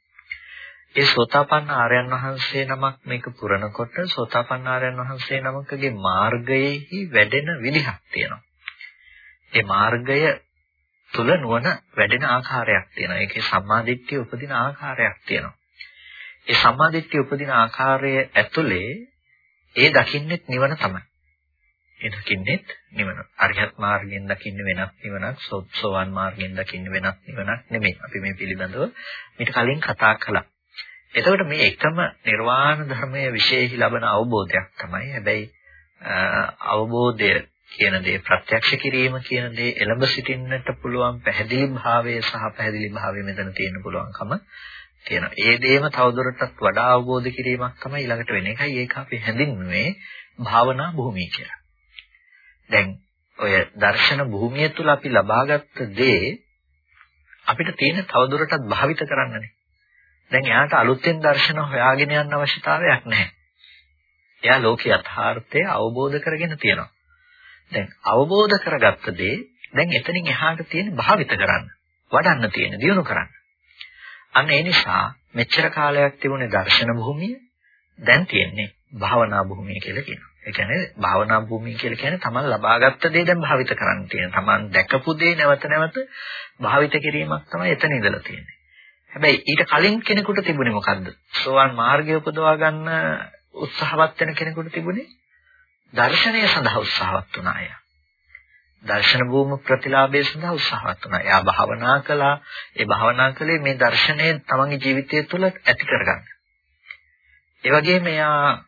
ඒ සෝතාපන්න ආර්යයන් වහන්සේ නමක් මේක පුරනකොට සෝතාපන්න ආර්යයන් වහන්සේ නමකගේ මාර්ගයේහි වැඩෙන විදිහක් තියෙනවා. ඒ මාර්ගය තුල නුවණ වැඩෙන ආකාරයක් තියෙනවා. ඒකේ සම්මාදිට්ඨිය උපදින ආකාරයක් තියෙනවා. ඒ සම්මාදිට්ඨිය උපදින ආකාරය ඇතුලේ ඒ දකින්නෙත් නිවන තමයි. ඒ දකින්නෙත් නිවන. අරිහත් මාර්ගයෙන් දකින්නේ වෙනත් නිවනක්, සෝවාන් මාර්ගයෙන් දකින්නේ වෙනත් නිවනක් නෙමෙයි. අපි මේ පිළිබඳව මීට කලින් කතා කළා. එතකොට මේ එකම නිර්වාණ ධර්මයේ විශේෂයි ලබන අවබෝධයක් තමයි. හැබැයි අවබෝධය කියන දේ ප්‍රත්‍යක්ෂ කිරීම කියන දේ එළඹ සිටින්නට පුළුවන් පැහැදිලි භාවය සහ පැහැදිලි භාවය මෙතන තියෙන්න පුළුවන්කම තියෙනවා. ඒ දේම තවදුරටත් වඩා අවබෝධ කිරීමක් තමයි ඊළඟට වෙන්නේ. ඒකයි ඒක අපි හැඳින්වුවේ භාවනා භූමිය කියලා. දැන් ඔය දර්ශන භූමිය තුල අපි ලබාගත් දේ අපිට තියෙන තවදුරටත් භාවිත කරන්නනේ. දැන් එයාට අලුතෙන් දර්ශන හොයාගෙන යන්න අවශ්‍යතාවයක් නැහැ. එයා ලෝක යථාර්ථය අවබෝධ කරගෙන තියෙනවා. දැන් අවබෝධ කරගත්ත දේ දැන් එතනින් එහාට තියෙන භාවිත කරන්න, වඩන්න තියෙන, දියුණු කරන්න. අන්න ඒ නිසා මෙච්චර කාලයක් තිබුණේ දර්ශන භූමිය දැන් තියෙන්නේ භාවනා භූමිය කියලා කියනවා. ඒ කියන්නේ භාවනා භූමිය කියලා කියන්නේ තමන් ලබාගත් දේ දැන් භාවිත කරන්න තියෙන. තමන් දැකපු දේ නැවත නැවත භාවිත කිරීමක් තමයි එතන ඉඳලා තියෙන්නේ. හැබැයි ඊට කලින් කෙනෙකුට තිබුණේ මොකද්ද? සෝවාන් මාර්ගය උපදවා ගන්න උත්සාහවත් වෙන කෙනෙකුට තිබුණේ දර්ශනය සඳහා උත්සාහවත් වුණා අය. දර්ශන භූම ප්‍රතිලාභය සඳහා උත්සාහවත් වුණා. එයා භාවනා කළා. ඒ භාවනා කළේ මේ දර්ශනය තමන්ගේ ජීවිතය තුළ ඇති කරගන්න. ඒ වගේම එයා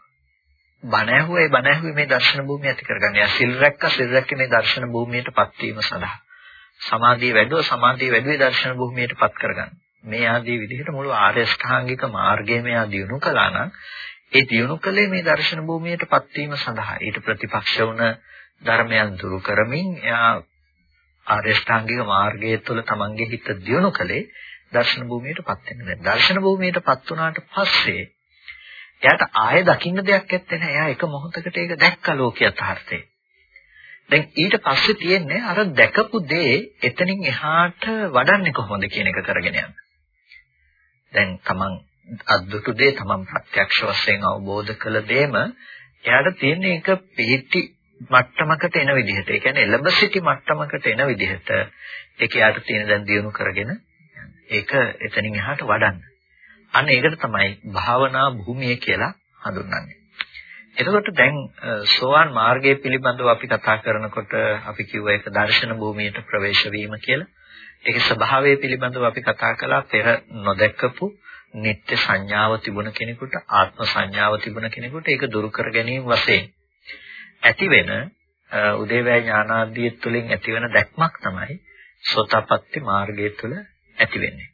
බණ ඇහුවේ බණ ඇහුවේ මේ දර්ශන භූමිය ඇති කරගන්න. එයා සිල් රැක්ක සිල් රැක්කේ මේ දර්ශන භූමියටපත් වීම සඳහා. සමාධිය වැඩුව සමාධිය වැඩුවේ දර්ශන භූමියටපත් කරගන්න. මේ ආදී විදිහට මුළු ආර්ය ශ්‍රාංගික මාර්ගයම එයා දියුණු කළා නම් ඒ දියුණු කලේ මේ දර්ශන භූමියටපත් වීම සඳහා ඊට ප්‍රතිපක්ෂ වුණ ධර්මයන් දුරු කරමින් එයා ආර්ය ශ්‍රාංගික මාර්ගය තුළ තමන්ගේ හිත දියුණු කලේ දර්ශන භූමියටපත් වෙනවා. දර්ශන භූමියටපත් වුණාට පස්සේ එයාට ආයෙ දකින්න දෙයක් නැත්තේ නෑ. එයා එක මොහොතකට ඒක දැක්ක ලෝකිය යථාර්ථය. දැන් ඊට පස්සේ තියෙන්නේ අර දැකපු දේ එතනින් එහාට වඩන්නේ කොහොමද කියන එක කරගෙන යන්න. දැන් තමන් අද්දුටු දේ තමන් ප්‍රත්‍යක්ෂ වශයෙන් අවබෝධ කළ දේම එයාට තියෙන එක පිහිටි මට්ටමකට එන විදිහට ඒ කියන්නේ එළඹ සිටි මට්ටමකට එන විදිහට ඒක යාට තියෙන දැන් දියුණු කරගෙන ඒක එතනින් එහාට වඩන්න. අන්න ඒකට තමයි භාවනා භූමිය කියලා හඳුන්වන්නේ. එතකොට දැන් සෝවාන් මාර්ගය පිළිබඳව අපි කතා කරනකොට අපි කිව්ව එක දර්ශන භූමියට ප්‍රවේශ වීම කියලා. ඒකේ ස්වභාවය පිළිබඳව අපි කතා කළා පෙර නොදැකපු නිත්‍ය සංඥාව තිබුණ කෙනෙකුට ආත්ම සංඥාව තිබුණ කෙනෙකුට ඒක දුරු කර ගැනීම වශයෙන් ඇති වෙන උදේවැය ඥානාදී තුළින් ඇතිවන දැක්මක් තමයි සෝතාපට්ටි මාර්ගය තුළ ඇති වෙන්නේ.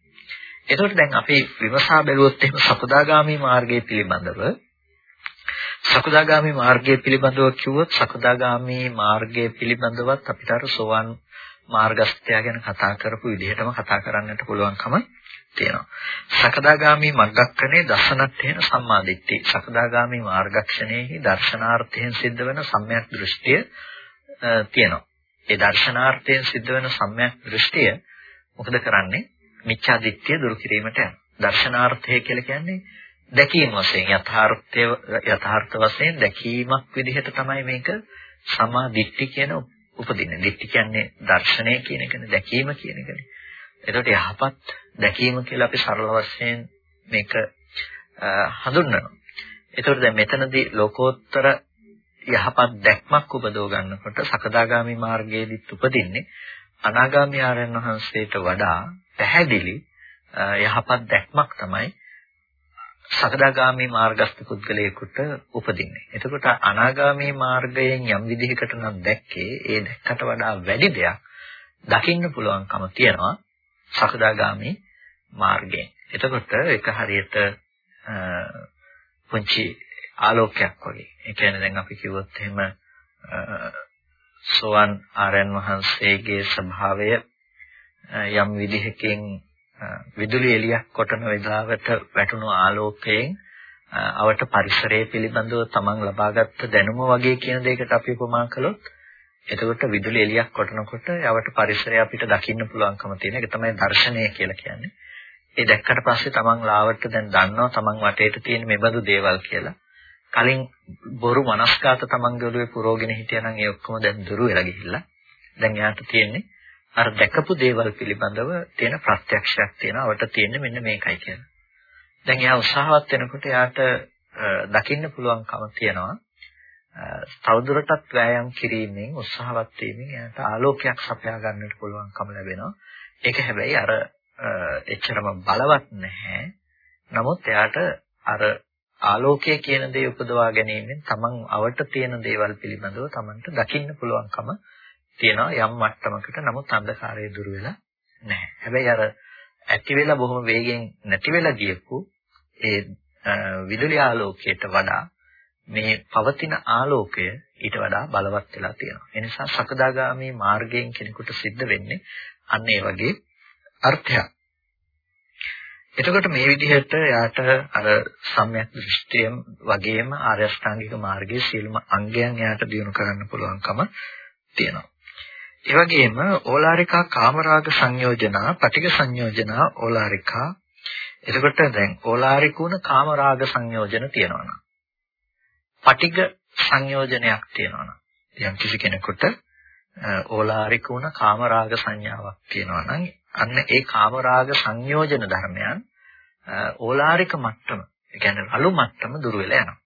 එතකොට දැන් අපි විමසා බැලුවොත් එහෙම සකදාගාමි මාර්ගය පිළිබඳව සකදාගාමි මාර්ගය පිළිබඳව කිව්වොත් සකදාගාමි මාර්ගය පිළිබඳවත් අපිට අර සෝවන් මාර්ගස්ත්‍ය ගැන කතා කරපු විදිහටම කතා කරන්නට පුළුවන්කම තියෙනවා. සකදාගාමි මග්ගක්කනේ දසනත්තේන සම්මාදිට්ඨි. සකදාගාමි මාර්ගක්ෂණයෙහි දර්ශනාර්ථයෙන් සිද්ධ වෙන සම්‍යක් දෘෂ්ටිය තියෙනවා. ඒ දර්ශනාර්ථයෙන් සිද්ධ වෙන සම්‍යක් දෘෂ්ටිය මොකද කරන්නේ? මිච්ඡා දිට්ඨිය දුරු කිරීමට යනවා. දර්ශනාර්ථය කියලා කියන්නේ දැකීම වශයෙන් යථාර්ථය යථාර්ථ වශයෙන් දැකීමක් විදිහට තමයි මේක සමා දිට්ඨි කියන උපදින්නේ. දිට්ඨි කියන්නේ දර්ශනය කියන එකනේ දැකීම කියන එකනේ. එතකොට යහපත් දැකීම කියලා අපි සරල වශයෙන් මේක හඳුන්වනවා. එතකොට දැන් මෙතනදී ලෝකෝත්තර යහපත් දැක්මක් උපදව ගන්නකොට සකදාගාමි මාර්ගයේදීත් උපදින්නේ අනාගාමී ආරයන් වහන්සේට වඩා පැහැදිලි යහපත් දැක්මක් තමයි සකදාගාමී මාර්ගස්ත පුද්ගලයෙකුට උපදින්නේ. එතකොට අනාගාමී මාර්ගයෙන් යම් විදිහකට නම් දැක්කේ ඒ දැක්කට වඩා වැඩි දෙයක් දකින්න පුළුවන්කම තියෙනවා සකදාගාමි මාර්ගයෙන්. එතකොට ඒක හරියට පුංචි ආලෝකයක් වගේ. ඒ කියන්නේ දැන් අපි කිව්වොත් එහෙම සෝවන් ආරයන් වහන්සේගේ ස්වභාවය යම් විදිහකින් විදුලි එළියක් කොටන වෙලාවට වැටුණු ආලෝකයෙන් අවට පරිසරය පිළිබඳව තමන් ලබාගත් දැනුම වගේ කියන දෙයකට අපි උපමා කළොත් එතකොට විදුලි එළියක් කොටනකොට යවට පරිසරය අපිට දකින්න පුළුවන්කම තියෙන එක තමයි දර්ශනය කියලා කියන්නේ. ඒ දැක්කට පස්සේ තමන් ලාවට දැන් දන්නවා තමන් වටේට තියෙන මෙබඳු දේවල් කියලා. කලින් බොරු මනස්කාත තමන්ගේ ඔළුවේ පුරෝගෙන හිටියනම් ඒ ඔක්කොම දැන් දුරු වෙලා ගිහිල්ලා. දැන් එයාට තියෙන්නේ අර දැකපු දේවල් පිළිබඳව තියෙන ප්‍රත්‍යක්ෂයක් තියෙනවා. වට තියෙන්නේ මෙන්න මේකයි කියලා. දැන් එයා උත්සාහවත් වෙනකොට එයාට දකින්න පුළුවන්කම තියෙනවා. තවදුරටත් වෑයම් කිරීමෙන් උත්සාහවත් වීමෙන් එයාට ආලෝකයක් සපයා ගන්නට පුළුවන්කම ලැබෙනවා. ඒක හැබැයි අර එච්චරම බලවත් නැහැ. නමුත් එයාට අර ආලෝකය කියන දේ උපදවා ගැනීමෙන් තමන් අවට තියෙන දේවල් පිළිබඳව තමන්ට දකින්න පුළුවන්කම තියෙනවා යම් මට්ටමකට. නමුත් අන්ධකාරය දුර වෙලා නැහැ. හැබැයි අර ඇති වෙලා බොහොම වේගෙන් නැති වෙලා ගියපු ඒ විදුලි ආලෝකයට වඩා මේ පවතින ආලෝකය ඊට වඩා බලවත් වෙලා තියෙනවා. ඒ නිසා සකදාගාමී මාර්ගයෙන් කෙනෙකුට සිද්ධ වෙන්නේ අන්න ඒ වගේ අර්ථයක්. එතකොට මේ විදිහට යාට අර සම්‍යක් දෘෂ්ටියම වගේම ආර්ය අෂ්ටාංගික මාර්ගයේ සියලුම අංගයන් යාට දිනු කරන්න පුළුවන්කම තියෙනවා. ඒ වගේම ඕලාරිකා කාමරාග සංයෝජනා, පටිඝ සංයෝජනා ඕලාරිකා. එතකොට දැන් ඕලාරිකුණ කාමරාග සංයෝජන තියෙනවා නම්. පටිඝ සංයෝජනයක් තියෙනවා නම් යම් කිසි කෙනෙකුට ඕලාරිකුණ කාමරාග සංඥාවක් තියෙනවා නම් අන්න ඒ කාමරාග සංයෝජන ධර්මයන් ඕලාරික මට්ටම, ඒ කියන්නේ රළු මට්ටම දුර වෙලා යනවා.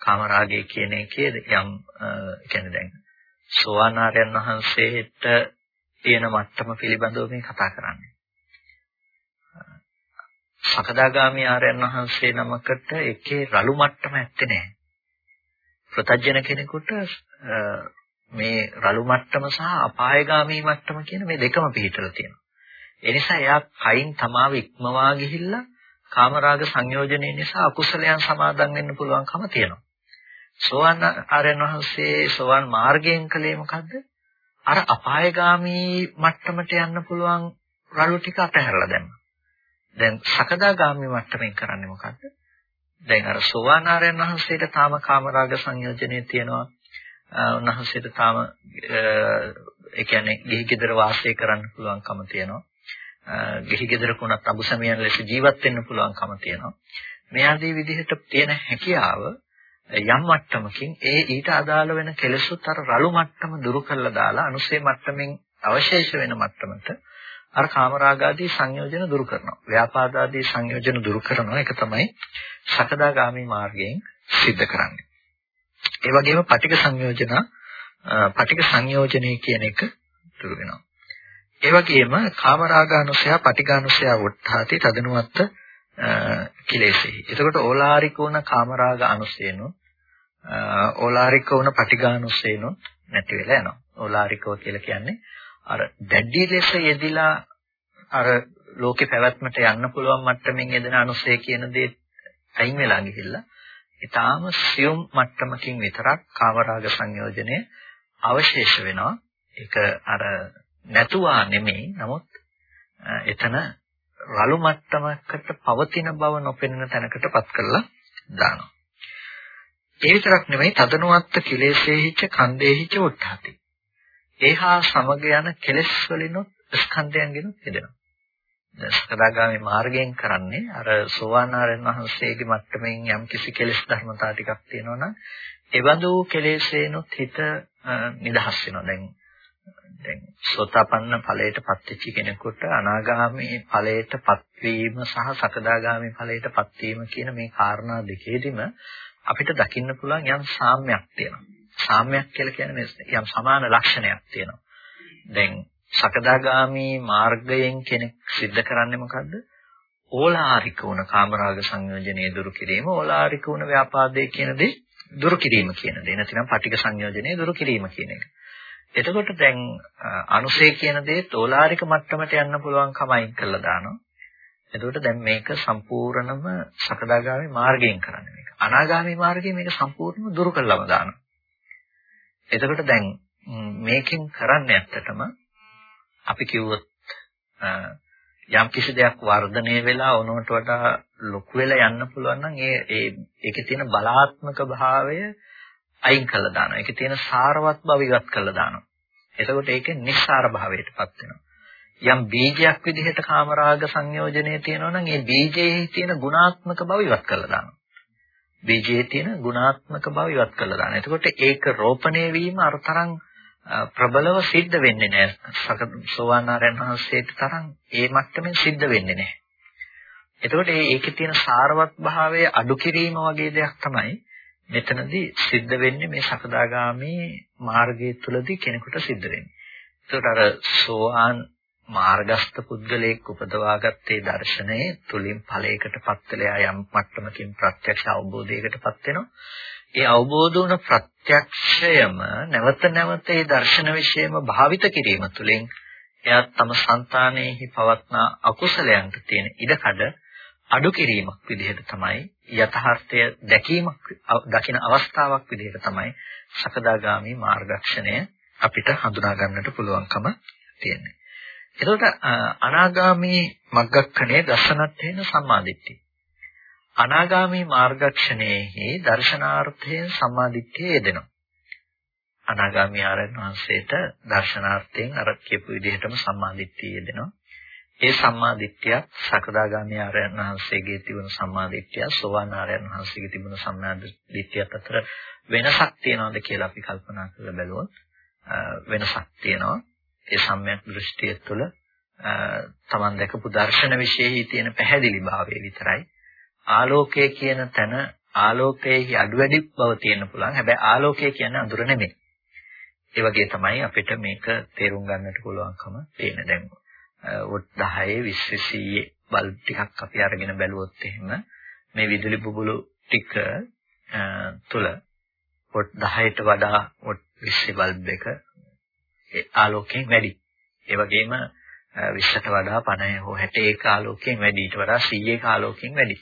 කාමරාගය කියන එකේ යම් කියන්නේ දැන් සෝවාන් ආර්යයන් වහන්සේට තියෙන මට්ටම පිළිබඳව මේ කතා කරන්නේ. සකදාගාමි ආර්යයන් වහන්සේ නමකට එකේ රළු මට්ටම ඇත්තේ නැහැ. ප්‍රතජන කෙනෙකුට මේ රළු මට්ටම සහ අපායගාමී මට්ටම කියන මේ දෙකම පිළිතර තියෙනවා. ඒ නිසා එයා කයින් තමාව ඉක්මවා ගිහිල්ලා කාමරාග සංයෝජනයේ නිසා අකුසලයන් සමාදන් වෙන්න පුළුවන්කම තියෙනවා. සෝවන් ආරයන් වහන්සේ සෝවන් මාර්ගයෙන් කළේ මොකද්ද? අර අපායগামী මට්ටමට යන්න පුළුවන් රළු ටික අතහැරලා දැම්මා. දැන් සකදාගාමී මට්ටමින් කරන්නේ මොකද්ද? දැන් අර සෝවන් ආරයන් වහන්සේට තාම කාමරාග සංයෝජනේ තියෙනවා. උන්වහන්සේට තාම ඒ කියන්නේ ගිහි ගෙදර වාසය කරන්න පුළුවන්කම තියෙනවා. ගිහි ගෙදරකුණත් අබුසමියන් ලෙස ජීවත් වෙන්න පුළුවන්කම තියෙනවා. මේ ආදී විදිහට තියෙන හැකියාව යම් මට්ටමකින් ඒ ඊට අදාළ වෙන කෙලෙසුත් අර රළු මට්ටම දුරු කරලා දාලා අනුසේ මට්ටමින් අවශේෂ වෙන මට්ටමට අර කාමරාගාදී සංයෝජන දුරු කරනවා. ව්‍යාපාදාදී සංයෝජන දුරු කරනවා. ඒක තමයි සකදාගාමී මාර්ගයෙන් සිද්ධ කරන්නේ. ඒ වගේම පටික සංයෝජන පටික සංයෝජනයේ කියන එක දුරු වෙනවා. ඒ වගේම කාමරාගානුසය පටිඝානුසය වුත්තාති තදනුවත්ත කිලේශෙහි. එතකොට ඕලාරික වුණ කාමරාග අනුසේනොත් ඕලාරික වුණ පටිඝානුසේනොත් නැති වෙලා යනවා. ඕලාරිකව කියලා කියන්නේ අර දැඩි ලෙස යෙදිලා අර ලෝකේ පැවැත්මට යන්න පුළුවන් මට්ටමින් යෙදෙන අනුසය කියන දේ අයින් වෙලා ගිහිල්ලා ඊටාම සියුම් මට්ටමකින් විතරක් කාමරාග සංයෝජනය අවශේෂ වෙනවා. ඒක අර නැතුවා නෙමෙයි. නමුත් එතන රළු මට්ටමකට පවතින බව නොපෙනෙන තැනකටපත් කරලා දානවා. ඒ විතරක් නෙමෙයි තදනුවත්ත කිලේශේහිච කන්දේහිච උත්හාති. ඒහා සමග යන කෙලෙස් වලිනුත් ස්කන්ධයන්ගෙනුත් හදෙනවා. දැන් සකදාගාමී මාර්ගයෙන් කරන්නේ අර සෝවාන් ආරයන් වහන්සේගේ මට්ටමින් යම් කිසි කෙලෙස් ධර්මතා ටිකක් තියෙනවා නම් එවඳු කෙලෙසේනොත් හිත නිදහස් වෙනවා. දැන් දැන් සෝතාපන්න ඵලයට පත්වෙච්ච කෙනෙකුට අනාගාමී ඵලයට පත්වීම සහ සකදාගාමී ඵලයට පත්වීම කියන මේ කාරණා දෙකේදීම අපිට දකින්න පුළුවන් යම් සාම්‍යයක් තියෙනවා. සාම්‍යයක් කියලා කියන්නේ යම් සමාන ලක්ෂණයක් තියෙනවා. දැන් සකදාගාමී මාර්ගයෙන් කෙනෙක් සිද්ධ කරන්නේ මොකද්ද? ඕලාරික වුණ කාමරාග සංයෝජනයේ දුරු කිරීම, ඕලාරික වුණ ව්‍යාපාදයේ කියන දේ දුරු කිරීම කියන දේ. නැතිනම් පටික සංයෝජනයේ දුරු කිරීම කියන එක. එතකොට දැන් අනුසය කියන දේ තෝලාරික මට්ටමට යන්න පුළුවන් කමයින් කළා දානවා. එතකොට දැන් මේක සම්පූර්ණම සකදාගාමී මාර්ගයෙන් කරන්නේ මේක. අනාගාමී මාර්ගයෙන් මේක සම්පූර්ණම දුරු කළාම දානවා. එතකොට දැන් මේකෙන් කරන්නේ ඇත්තටම අපි කිව්වොත් යම් කිසි දෙයක් වර්ධනය වෙලා ඕනකට වඩා ලොකු වෙලා යන්න පුළුවන් නම් ඒ ඒ ඒකේ තියෙන බලාත්මක භාවය අයින් කළා දානවා. ඒකේ තියෙන සාරවත් බව ඉවත් කළා දානවා. එතකොට ඒකේ නිස්සාර භාවයටපත් වෙනවා. යම් බීජයක් විදිහට කාමරාග සංයෝජනයේ තියෙනවා නම් ඒ බීජයේ තියෙන ගුණාත්මක බව ඉවත් කළා දානවා. බීජයේ තියෙන ගුණාත්මක බව ඉවත් කළා දානවා. එතකොට ඒක රෝපණය වීම අරතරන් ප්‍රබලව සිද්ධ වෙන්නේ නැහැ. සෝවාන් ආරයන් වහන්සේට තරම් ඒ මට්ටමින් සිද්ධ වෙන්නේ නැහැ. එතකොට ඒකේ තියෙන සාරවත් භාවය අඩු කිරීම වගේ දෙයක් තමයි මෙතනදී සිද්ධ වෙන්නේ මේ සකදාගාමි මාර්ගය තුලදී කෙනෙකුට සිද්ධ වෙන්නේ. ඒකට අර සෝවාන් මාර්ගස්ත පුද්ගලයෙක් උපදවාගත්තේ දර්ශනයේ තුලින් ඵලයකටපත් වෙලා යම් මට්ටමකින් ප්‍රත්‍යක්ෂ අවබෝධයකටපත් වෙනවා. ඒ අවබෝධ වුණ ප්‍රත්‍යක්ෂයම නැවත නැවත ඒ දර්ශන විශ්යම භාවිත කිරීම තුළින් එයා තම సంతානෙහි පවත්නා අකුසලයන්ට තියෙන ඉඩකඩ අඩු කිරීමක් විදිහට තමයි යථාර්ථය දැකීමක් දකින අවස්ථාවක් විදිහට තමයි සකදාගාමි මාර්ගක්ෂණය අපිට හඳුනා ගන්නට පුළුවන්කම තියෙන්නේ. එතකොට අනාගාමි මග්ගක්ඛණේ දර්ශනත්ථේන සම්මාදිට්ඨිය. අනාගාමි මාර්ගක්ෂණයෙහි දර්ශනාර්ථයෙන් සම්මාදිට්ඨිය යෙදෙනවා. අනාගාමී ආරයන් වහන්සේට දර්ශනාර්ථයෙන් අර කියපු විදිහටම සම්මාදිට්ඨිය යෙදෙනවා. ඒ සම්මාදිට්ඨිය සකදාගාමී ආරයන් වහන්සේගේ තිබුණු සම්මාදිට්ඨිය සෝවාන් ආරයන් වහන්සේගේ තිබුණු සම්මාදිට්ඨියත් අතර වෙනසක් තියනවද කියලා අපි කල්පනා කරලා බැලුවොත් වෙනසක් තියෙනවා. ඒ සම්‍යක් දෘෂ්ටිය තුළ තමන් දැකපු දර්ශන විශේෂයි තියෙන පැහැදිලිභාවය විතරයි. ආලෝකය කියන තැන ආලෝකයේ අඩු වැඩි බව තියෙන්න පුළුවන්. හැබැයි ආලෝකය කියන්නේ අඳුර නෙමෙයි. ඒ වගේ තමයි අපිට මේක තේරුම් ගන්නට පුළුවන්කම තියෙන. දැන් වොට් 10 20 බල්බ් ටිකක් අපි අරගෙන බැලුවොත් එහෙම මේ විදුලි බුබුලු ටික තුල වොට් 10ට වඩා වොට් 20 බල්බ් එක ආලෝකයෙන් වැඩි. ඒ වගේම 20ට වඩා 50 හෝ 60 ඒක ආලෝකයෙන් වැඩි. ඊට වඩා 100 එක ආලෝකයෙන් වැඩි.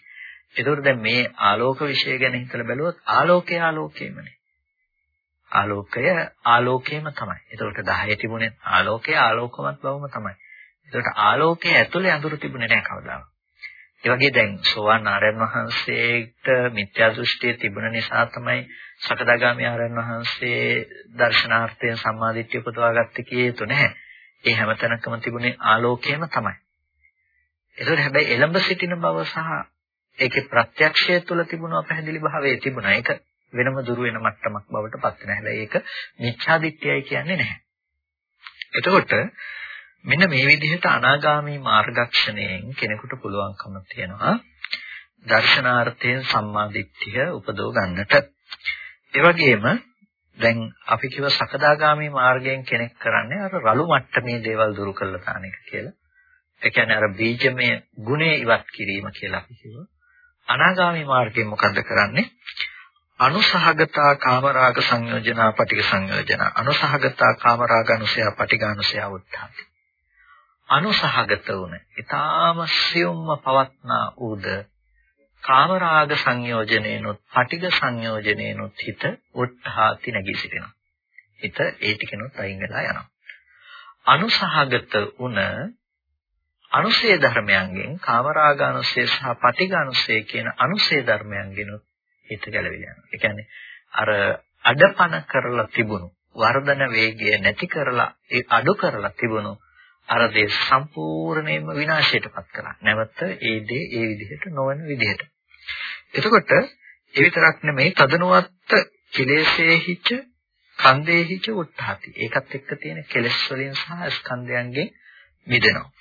ඒතකොට දැන් මේ ආලෝක විශ්ය ගැන හිතලා බැලුවොත් ආලෝකය ආලෝකයමනේ. ආලෝකය ආලෝකයම තමයි. ඒතකොට 10 තිබුණේ ආලෝකය ආලෝකමත් බවම තමයි. ඒතකොට ආලෝකයේ ඇතුලේ අඳුර තිබුණේ නැහැ කවදාවත්. ඒ වගේ දැන් සෝවාන් ආරයන් වහන්සේට මිත්‍යා දෘෂ්ටිය තිබුණ නිසා තමයි සකදාගාමී ආරයන් වහන්සේ දර්ශනාර්ථයෙන් සම්මාදිට්ඨිය උපදවා ගත්තේ කියේ නැහැ. ඒ හැමතැනකම තිබුණේ ආලෝකයම තමයි. ඒතකොට හැබැයි එළඹ සිටින බව සහ ඒකේ ප්‍රත්‍යක්ෂය තුළ තිබුණා පැහැදිලි භාවයේ තිබුණා. ඒක වෙනම දුර වෙන මට්ටමක් බවට පත් වෙනවා. හැබැයි ඒක මිච්ඡාදිට්ඨියයි කියන්නේ නැහැ. එතකොට මෙන්න මේ විදිහට අනාගාමී මාර්ගක්ෂණයෙන් කෙනෙකුට පුළුවන්කම තියෙනවා දර්ශනාර්ථයෙන් සම්මාදිට්ඨිය උපදව ගන්නට. ඒ වගේම දැන් අපි කිව්ව සකදාගාමී මාර්ගයෙන් කෙනෙක් කරන්නේ අර රළු මට්ටමේ දේවල් දුරු කරලා තාන එක කියලා. ඒ කියන්නේ අර බීජමය ගුණය ඉවත් කිරීම කියලා අපි කිව්වා. අනාගාමී මාර්ගයෙන් මොකද්ද කරන්නේ? අනුසහගතා කාමරාග සංයෝජනා පටික සංයෝජනා අනුසහගතා කාමරාගනුසය පටිඝානුසය උත්ථාති අනුසහගත වුණ. ඊටාම සියුම්ම පවත්නා ඌද කාමරාග සංයෝජනේනොත් පටිඝ සංයෝජනේනොත් හිත උත්ථාති නැගී සිටිනවා. හිත ඒ ටිකනොත් අයින් වෙලා යනවා. අනුසහගත වුණ අනුසය ධර්මයන්ගෙන් කාමරාගානුසය සහ පටිඝානුසය කියන අනුසය ධර්මයන්ගෙන් හිත ගැලවිලා යනවා. ඒ කියන්නේ අර අඩපණ කරලා තිබුණු වර්ධන වේගය නැති කරලා ඒ අඩු කරලා තිබුණු අර දේ සම්පූර්ණයෙන්ම විනාශයටපත් කළා. නැවත ඒ දේ ඒ විදිහට නොවන විදිහට. එතකොට ඒ විතරක් නෙමෙයි තදනුවත් කෙලෙසේහිච කන්දේහිච උත්හාති. ඒකත් එක්ක තියෙන කෙලෙස් වලින් සහ ස්කන්ධයන්ගෙන් මිදෙනවා.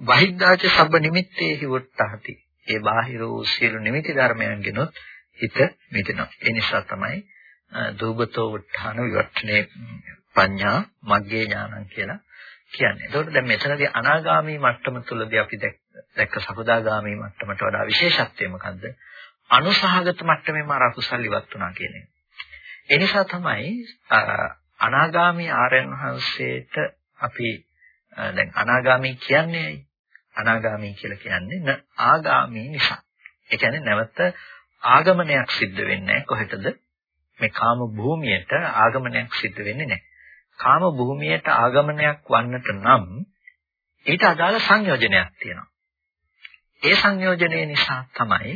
බහිද්ධාච සබ්බ නිමිත්තේහි වුත්තහති. ඒ බාහිර වූ සියලු නිමිති ධර්මයන්ගෙනුත් හිත මිදෙනවා. ඒ නිසා තමයි දූබතෝ උත්ථාන විවර්තනේ පඤ්ඤා මග්ගේ ඥානං කියලා කියන්නේ. ඒතකොට දැන් මෙතනදී අනාගාමී මට්ටම තුලදී අපි දැක්ක සකදාගාමී මට්ටමට වඩා විශේෂත්වය මොකද්ද? අනුසහගත මට්ටමේම අර අකුසල් ඉවත් වුණා කියන එක. ඒ නිසා තමයි අනාගාමී ආර්යයන් වහන්සේට අපි දැන් අනාගාමී කියන්නේ ඇයි? අනාගාමී කියලා කියන්නේ න ආගාමී නිසා. ඒ කියන්නේ නැවත ආගමනයක් සිද්ධ වෙන්නේ කොහෙටද? මේ කාම භූමියට ආගමනයක් සිද්ධ වෙන්නේ නැහැ. කාම භූමියට ආගමනයක් වන්නට නම් ඊට අදාළ සංයෝජනයක් තියෙනවා. ඒ සංයෝජනය නිසා තමයි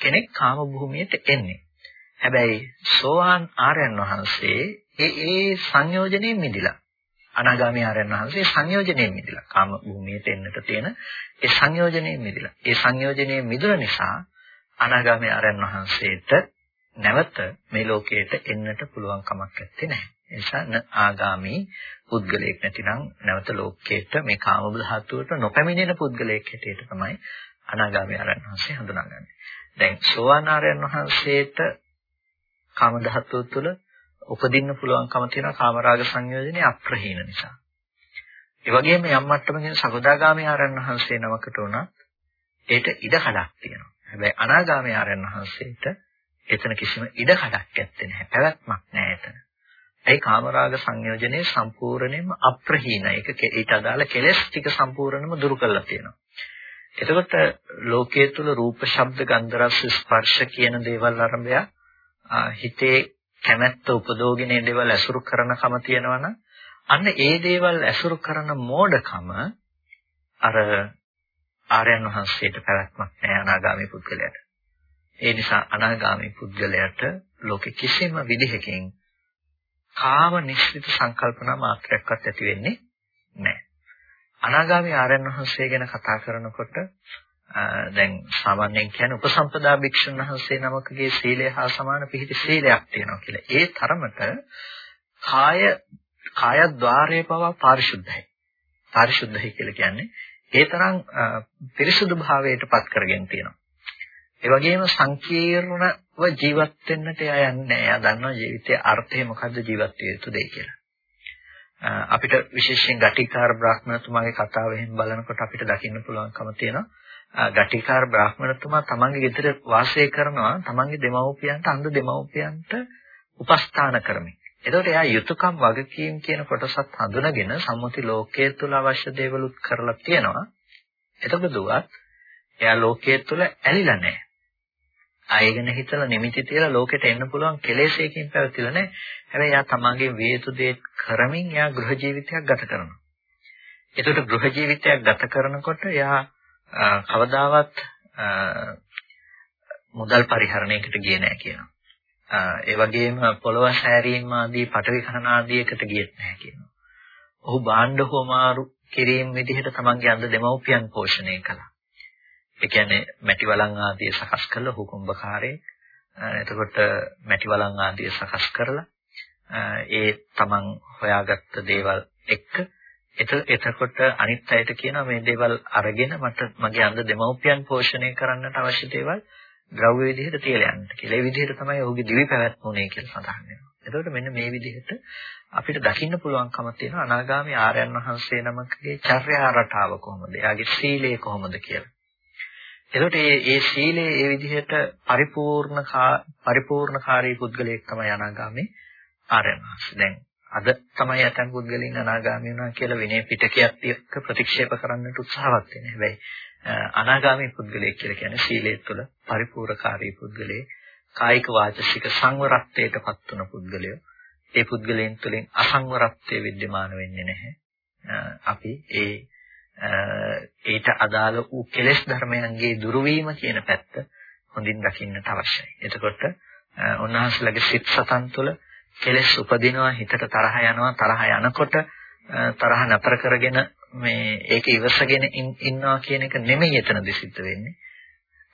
කෙනෙක් කාම භූමියට එන්නේ. හැබැයි සෝවාන් ආර්යයන් වහන්සේ ඒ ඒ සංයෝජනයෙන් මිදිලා අනාගාමී ආරයන් වහන්සේ සංයෝජනයෙන් මිදලා කාම භූමියට එන්නට තියෙන ඒ සංයෝජනයෙන් මිදලා ඒ සංයෝජනයෙන් මිදුන නිසා අනාගාමී ආරයන් වහන්සේට නැවත මේ ලෝකයට එන්නට පුළුවන් කමක් නැත්තේ නැහැ. ඒ නිසා න ආගාමී පුද්ගලයෙක් නැතිනම් නැවත ලෝකයට මේ කාම ධාතුවට නොපැමිණෙන පුද්ගලයෙක් හැටියට තමයි අනාගාමී ආරයන් වහන්සේ හඳුනාගන්නේ. දැන් සෝවාන් ආරයන් වහන්සේට කාම ධාතුව තුළ උපදින්න පුළුවන්කම තියෙන කාමරාග සංයෝජනේ අප්‍රහීන නිසා. ඒ වගේම යම් මට්ටමකින් සකදාගාමී ආරයන් වහන්සේ නමකට උනත් ඒට ඉඩ කඩක් තියෙනවා. හැබැයි අනාගාමී ආරයන් වහන්සේට එතන කිසිම ඉඩ කඩක් ඇත්තේ නැහැ. පැවැත්මක් නැහැ එතන. ඒ කාමරාග සංයෝජනේ සම්පූර්ණයෙන්ම අප්‍රහීනයි. ඒක ඊට අදාළ කෙලෙස් ටික සම්පූර්ණයෙන්ම දුරු කරලා තියෙනවා. එතකොට ලෝකයේ තුල රූප, ශබ්ද, ගන්ධ, රස, ස්පර්ශ කියන දේවල් ආරම්භය හිතේ කැමැත්ත උපදෝගෙන ඒ දේවල් ඇසුරු කරනකම තියෙනවනම් අන්න ඒ දේවල් ඇසුරු කරන මෝඩකම අර ආර්යයන් වහන්සේට පැවැත්මක් නැහැ අනාගාමී පුද්ගලයාට. ඒ නිසා අනාගාමී පුද්ගලයාට ලෝකෙ කිසිම විදිහකින් කාම නිශ්චිත සංකල්පනා මාත්‍රයක්වත් ඇති වෙන්නේ නැහැ. අනාගාමී ආරයන් වහන්සේ ගැන කතා කරනකොට දැන් සාමාන්‍යයෙන් කියන්නේ උපසම්පදා භික්ෂුන් වහන්සේ නමකගේ සීලය හා සමාන පිහිටි සීලයක් තියෙනවා කියලා. ඒ තරමට කාය කායද්්වාරයේ පවා පාරිශුද්ධයි. පාරිශුද්ධයි කියලා කියන්නේ ඒ තරම් පිරිසුදු භාවයට පත් කරගෙන තියෙනවා. ඒ වගේම සංකීර්ණව ජීවත් වෙන්නට එයා යන්නේ එයා දන්නවා ජීවිතයේ අර්ථය මොකද්ද ජීවත් විය යුතු දෙය කියලා. අපිට විශේෂයෙන් ගටිකාර බ්‍රාහ්මණතුමාගේ කතාව එහෙම බලනකොට අපිට දකින්න පුළුවන්කම තියෙනවා. ගටිකාර බ්‍රාහ්මණතුමා තමන්ගේ ගෙදර වාසය කරනවා තමන්ගේ දෙමව්පියන්ට අන්ධ දෙමව්පියන්ට උපස්ථාන කරමින්. එතකොට එයා යුතුයකම් වගකීම් කියන කොටසත් හඳුනගෙන සම්මුති ලෝකයේ තුල අවශ්‍ය දේවලුත් කරලා තියෙනවා. එතකොට දුවත් එයා ලෝකයේ තුල ඇලිලා නැහැ. ආයෙගෙන හිතලා නිමිති තියලා ලෝකෙට එන්න පුළුවන් කෙලෙසයකින් පැවතිලා නැහැ. හැබැයි එයා තමන්ගේ වේතු දේ කරමින් එයා ගෘහ ජීවිතයක් ගත කරනවා. එතකොට ගෘහ ජීවිතයක් ගත කරනකොට එයා කවදාවත් මුදල් පරිහරණයකට ගියේ නැහැ කියනවා. ඒ වගේම පොළව සෑරීම් ආදී පටවි කහන ආදීයකට ගියෙත් නැහැ කියනවා. ඔහු භාණ්ඩ හොමාරු කිරීම විදිහට තමන්ගේ අඳ දෙමව්පියන් පෝෂණය කළා. ඒ කියන්නේ මැටි වලං ආදී සකස් කළ ඔහු කුඹකාරයෙක්. එතකොට මැටි වලං ආදී සකස් කරලා ඒ තමන් හොයාගත්ත දේවල් එක්ක එතකොට අනිත් අයට කියනවා මේ දේවල් අරගෙන මට මගේ අඳ දෙමව්පියන් පෝෂණය කරන්නට අවශ්‍ය දේවල් ද්‍රව්‍ය විදිහට තියලා යන්න කියලා. ඒ විදිහට තමයි ඔහුගේ දිවි පැවැත්ම උනේ කියලා සඳහන් වෙනවා. එතකොට මෙන්න මේ විදිහට අපිට දකින්න පුළුවන්කම තියෙන අනාගාමී ආර්යයන් වහන්සේ නමකගේ චර්යා රටාව කොහොමද? එයාගේ සීලය කොහොමද කියලා. එතකොට මේ මේ සීලය ඒ විදිහට පරිපූර්ණ පරිපූර්ණකාරී පුද්ගලයෙක් තමයි අනාගාමී ආර්යයන් වහන්සේ. දැන් අද තමයි ඇතන් පුද්ගලයන් අනාගාමී වුණා කියලා විනය පිටකයක් එක්ක ප්‍රතික්ෂේප කරන්නට උත්සාහවත් වෙන්නේ. හැබැයි අනාගාමී පුද්ගලයෙක් කියලා කියන්නේ සීලය තුළ පරිපූර්ණකාරී පුද්ගලයෙක් කායික වාචසික සංවරත්වයටපත් වුණ පුද්ගලයෝ ඒ පුද්ගලයන් තුළින් අසංවරත්වයේ विद्यमान වෙන්නේ නැහැ අපි ඒ ඊට අදාළ වූ කෙලෙස් ධර්මයන්ගේ දුරවීම කියන පැත්ත හොඳින් දකින්නට අවශ්‍යයි. එතකොට උන්වහන්සේලාගේ සිත් සතන් තුළ කෙලෙස් උපදිනවා හිතට තරහ යනවා තරහ යනකොට තරහ නතර කරගෙන මේ ඒක ඉවසගෙන ඉන්නවා කියන එක නෙමෙයි එතනදි සිද්ධ වෙන්නේ.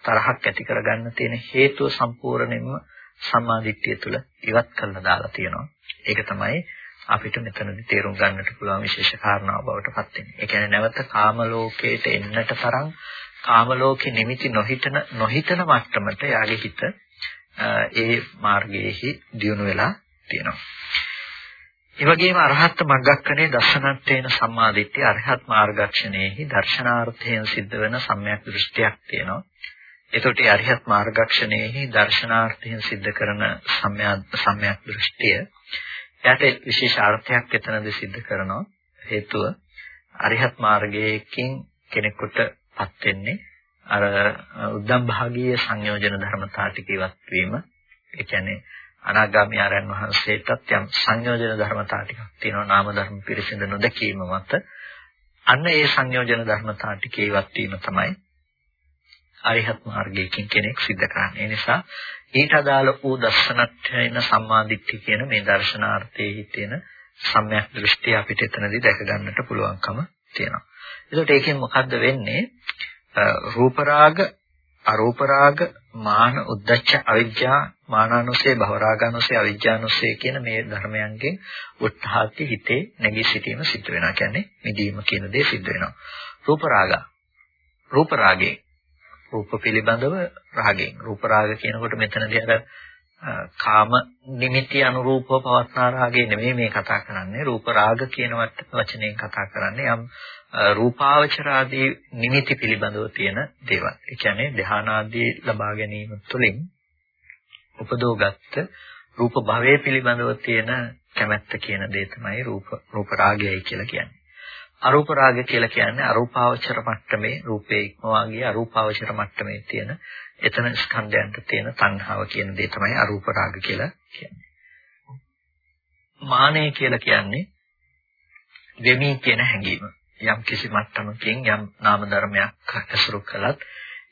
තරහක් ඇති කරගන්න තියෙන හේතුව සම්පූර්ණයෙන්ම සම්මාදිට්ඨිය තුළ ඉවත් කරලා දාලා තියෙනවා. ඒක තමයි අපිට මෙතනදි තේරුම් ගන්නට පුළුවන් විශේෂ කාරණාව බවට පත් වෙන්නේ. ඒ කියන්නේ නැවත කාම ලෝකයට එන්නට තරම් කාම ලෝකෙ නිමිති නොහිතන නොහිතන මට්ටමට යාගේ හිත ඒ මාර්ගයේහි දියුණු වෙලා තියෙනවා. ඒ වගේම අරහත් මග්ගක්කනේ දර්ශනත්තේන සම්මාදිට්ඨිය අරහත් මාර්ගක්ෂණයෙහි දර්ශනාර්ථයෙන් සිද්ධ වෙන සම්‍යක් දෘෂ්ටියක් තියෙනවා. එතකොට ඒ අරිහත් මාර්ගක්ෂණයෙහි දර්ශනාර්ථයෙන් සිද්ධ කරන සම්‍යක් දෘෂ්ටිය එයාට විශේෂ අර්ථයක් එතනදී සිද්ධ කරනවා. හේතුව අරිහත් මාර්ගයකින් කෙනෙකුටපත් වෙන්නේ අර උද්දම් භාගීය සංයෝජන ධර්මතා ටික ඉවත් වීම. ඒ කියන්නේ අනාගාමී ආරයන් වහන්සේටත් යම් සංයෝජන ධර්මතා ටිකක් තියෙනවා නාම ධර්ම පිරිසිදු නොදකීම මත අන්න ඒ සංයෝජන ධර්මතා ටිකේ ඉවත් වීම තමයි අරිහත් මාර්ගයකින් කෙනෙක් සිද්ධ කරන්නේ. ඒ නිසා ඊට අදාළ වූ දර්ශනත්‍යන සම්මාදිට්ඨිය කියන මේ දර්ශනාර්ථයේ තියෙන සම්‍යක් දෘෂ්ටිය අපිට එතනදී දැක ගන්නට පුළුවන්කම තියෙනවා. ඒකට ඒකෙන් මොකද්ද වෙන්නේ? රූප රාග අරූප රාග, මාන, උද්දච්ච, අවිජ්ජා, මානානුසය, භවරාගානුසය, අවිජ්ජානුසය කියන මේ ධර්මයන්ගෙන් උත්හාති හිතේ නැගී සිටීම සිද්ධ වෙනවා. කියන්නේ මිදීම කියන දේ සිද්ධ වෙනවා. රූප රාග. රූප රාගේ රූප පිළිබඳව රාගෙන්. රූප රාග කියනකොට මෙතනදී අර කාම නිමිති අනුරූපව පවත්නා රාගය නෙමෙයි මේ කතා කරන්නේ රූප රාග කියන වචනයෙන් කතා කරන්නේ යම් රූපාවචරාදී නිමිති පිළිබඳව තියෙන දේවල්. ඒ කියන්නේ ධානාදී ලබා ගැනීම තුළින් උපදෝගත්ත රූප භවයේ පිළිබඳව තියෙන කැමැත්ත කියන දේ තමයි රූප රූප රාගයයි කියලා කියන්නේ. අරූප රාගය කියලා කියන්නේ අරූපාවචර මට්ටමේ රූපේ ඉක්මවා ගිය අරූපාවචර මට්ටමේ තියෙන එතන ස්කන්ධයන්ට තියෙන තණ්හාව කියන දේ තමයි අරූප රාග කියලා කියන්නේ. මානය කියලා කියන්නේ දෙමී කියන හැඟීම. යම් කිසි මට්ටමකින් යම් නාම ධර්මයක් ඇසුරු කළත්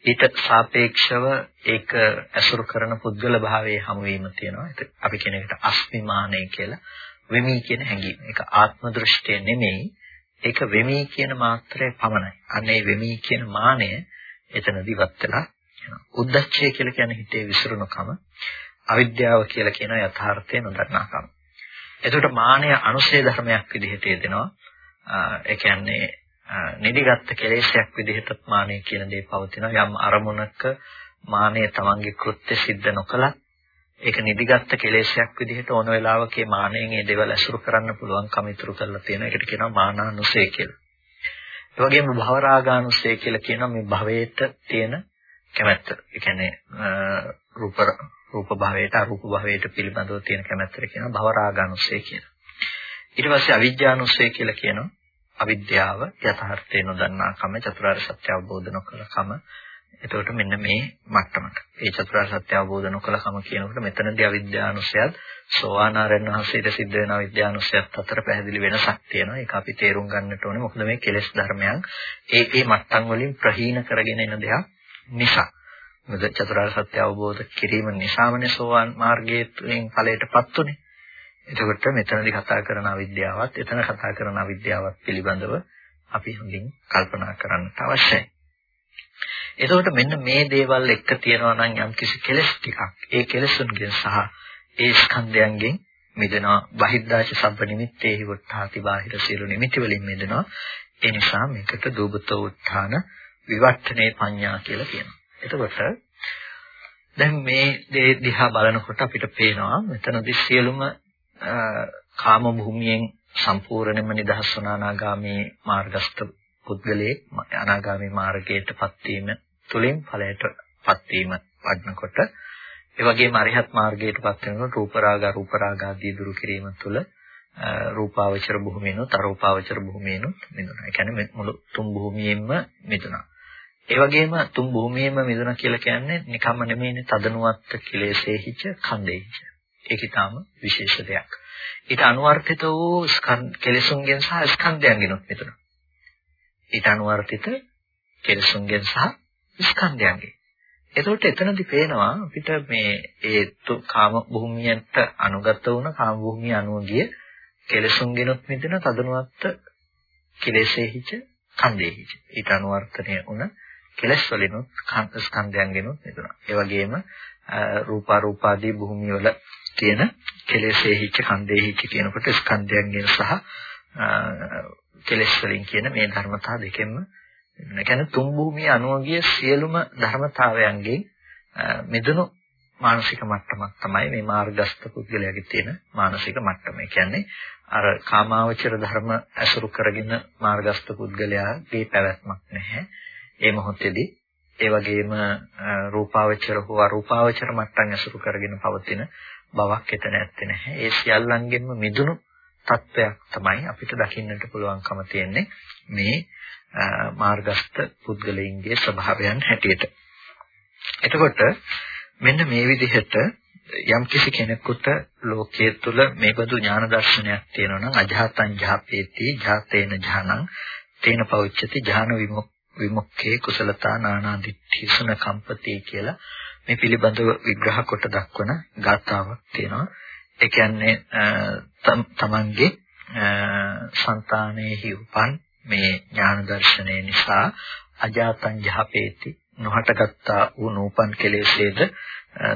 ඊට සාපේක්ෂව ඒක ඇසුරු කරන පුද්ගල භාවයේ හමුවීම තියෙනවා. අපි කියන එකට අස්මිමානය කියලා. වෙමි කියන හැඟීම. ඒක ආත්ම දෘෂ්ටිය නෙමෙයි. ඒක වෙමි කියන මාත්‍රය පමණයි. අන්න ඒ වෙමි කියන මානය එතනදී ඉවත් වෙලා යනවා. උද්දච්චය කියලා කියන්නේ හිතේ විසිරුණුකම. අවිද්‍යාව කියලා කියන යථාර්ථය නොදන්නාකම. එතකොට මානය අනුශේ ධර්මයක් විදිහට යෙදෙනවා. ඒ කියන්නේ නිදිගත් කෙලෙසයක් විදිහට මානය කියන දේ පවතිනවා. යම් අරමුණක මානය තමන්ගේ කෘත්‍ය සිද්ධ නොකලත් ඒක නිදිගත් කෙලෙසයක් විදිහට ඕන වෙලාවකේ මානයෙන් ඒ දේවල් අසුරු කරන්න පුළුවන්කම ඉතුරු කරලා තියෙන එකට කියනවා මානානුසය කියලා. ඒ වගේම භවරාගානුසය කියලා කියනවා මේ භවයට තියෙන කැමැත්ත. ඒ කියන්නේ රූප රූප භවයට අරූප භවයට පිළිබඳව තියෙන කැමැත්තට කියනවා භවරාගානුසය කියලා. ඊට පස්සේ අවිජ්ජානුසය කියලා කියනවා අවිද්‍යාව යථාර්ථය නොදන්නා කම චතුරාර්ය සත්‍ය අවබෝධ නොකළ කම එතකොට මෙන්න මේ මට්ටමට. ඒ චතුරාර්ය සත්‍ය අවබෝධ නොකළ කම කියනකොට මෙතනදී අවිද්‍යානුසයත් සෝවානාරයන් වහන්සේට සිද්ධ වෙන අවිද්‍යානුසයත් අතර පැහැදිලි වෙනසක් තියෙනවා. ඒක අපි තේරුම් ගන්නට ඕනේ. මොකද මේ කෙලෙස් ධර්මයන් ඒ ඒ මට්ටම් වලින් ප්‍රහීන කරගෙන එන දෙයක් නිසා. මොකද චතුරාර්ය සත්‍ය අවබෝධ කිරීම නිසාමනේ සෝවාන් මාර්ගයේ තුලින් ඵලයටපත් උනේ. එතකොට මෙතනදී කතා කරන අවිද්‍යාවත් එතන කතා කරන අවිද්‍යාවත් පිළිබඳව අපි හොඳින් කල්පනා කරන්නට අවශ්‍යයි. එතකොට මෙන්න මේ දේවල් එක්ක තියෙනවා නම් යම් කිසි කෙලස් ටිකක්. ඒ කෙලසුන්ගෙන් සහ ඒ ස්කන්ධයන්ගෙන් මිදෙනවා. බහිද්දාච සබ්බ නිමිත්තේහි වට්ඨාති බාහිර සියලු නිමිති වලින් මිදෙනවා. ඒ නිසා මේකට දූබතෝ උත්ථාන විවට්ඨනේ පඤ්ඤා කියලා කියනවා. එතකොට දැන් මේ දේ දිහා බලනකොට අපිට පේනවා මෙතනදී සියලුම කාම භූමියෙන් සම්පූර්ණයෙන්ම නිදහස් වුණ අනාගාමී මාර්ගස්ත පුද්ගලයේ අනාගාමී මාර්ගයටපත් වීම තුලින් ඵලයටපත් වීම වඩනකොට ඒ වගේම අරිහත් මාර්ගයටපත් වෙනකොට රූප රාග රූප රාග ආදී දුරු කිරීම තුළ රූපාවචර භූමියනොත් අරූපාවචර භූමියනොත් මිදුණා. ඒ කියන්නේ මුළු තුන් භූමියෙන්ම මිදුණා. ඒ වගේම තුන් භූමියෙන්ම මිදුණා කියලා කියන්නේ නිකම්ම නෙමෙයිනේ තදනුවත් කිලේශේහිච ඛණ්ඩේහිච. ඒක ඊටාම විශේෂ දෙයක්. ඊට අනුවර්තිත වූ කෙලෙසුන්ගෙන් සහ ස්කන්ධයන්ගෙනුත් මිදුණා. ඊට අනුවර්තිත කෙලෙසුන්ගෙන් සහ ස්කන්ධයන්ගෙන්. එතකොට එතනදී පේනවා අපිට මේ ඒ කාම භූමියට අනුගත වුණ කාම භූමිය අනුව ගිය කෙලෙසුන්ගෙනුත් මිදෙන තදනුවත් කෙලෙසෙහිච කන්දේහිච. ඊට අනුවර්තනය වුණ කෙලස් වලිනුත් ස්කන්ධයන්ගෙනුත් මිදුණා. ඒ වගේම රූපාරූපාදී භූමිය වල තියෙන කෙලෙසෙහිච කන්දේහිච කියනකොට ස්කන්ධයන්ගෙන් සහ කෙලෙස් වලින් කියන මේ ධර්මතා දෙකෙන්ම ඒ කියන්නේ තුන් භූමියේ අනුවගිය සියලුම ධර්මතාවයන්ගෙන් මිදුණු මානසික මට්ටමක් තමයි මේ මාර්ගස්ත පුද්ගලයාගේ තියෙන මානසික මට්ටම. ඒ කියන්නේ අර කාමාවචර ධර්ම ඇසුරු කරගෙන මාර්ගස්ත පුද්ගලයාගේ පැවැත්මක් නැහැ. ඒ මොහොතේදී ඒ වගේම රූපාවචර හෝ අරූපාවචර මට්ටම් ඇසුරු කරගෙන පවතින බවක් එතන ඇත්තේ නැහැ. ඒ සියල්ලංගෙන්ම මිදුණු තත්වයක් තමයි අපිට දකින්නට පුළුවන්කම තියෙන්නේ මේ මාර්ගස්ත පුද්ගලයින්ගේ ස්වභාවයන් හැටියට. එතකොට මෙන්න මේ විදිහට යම් කිසි කෙනෙකුට ලෝකයේ තුල මේබඳු ඥාන දර්ශනයක් තියෙනවා නම් අජාතං ජාපේති ජාතේන ඥානං තේන පෞච්චති ඥාන විමුක්ඛේ කුසලතා නානා දිට්ඨිසුන කම්පති කියලා මේ පිළිබඳව විග්‍රහ කොට දක්වන ගාථාවක් තියෙනවා. ඒ කියන්නේ තමන්ගේ సంతානෙහි උපන් මේ ඥාන දර්ශනය නිසා අජාතං ජහපේති නොහටගත්තා වූ නූපන් කෙලෙසේද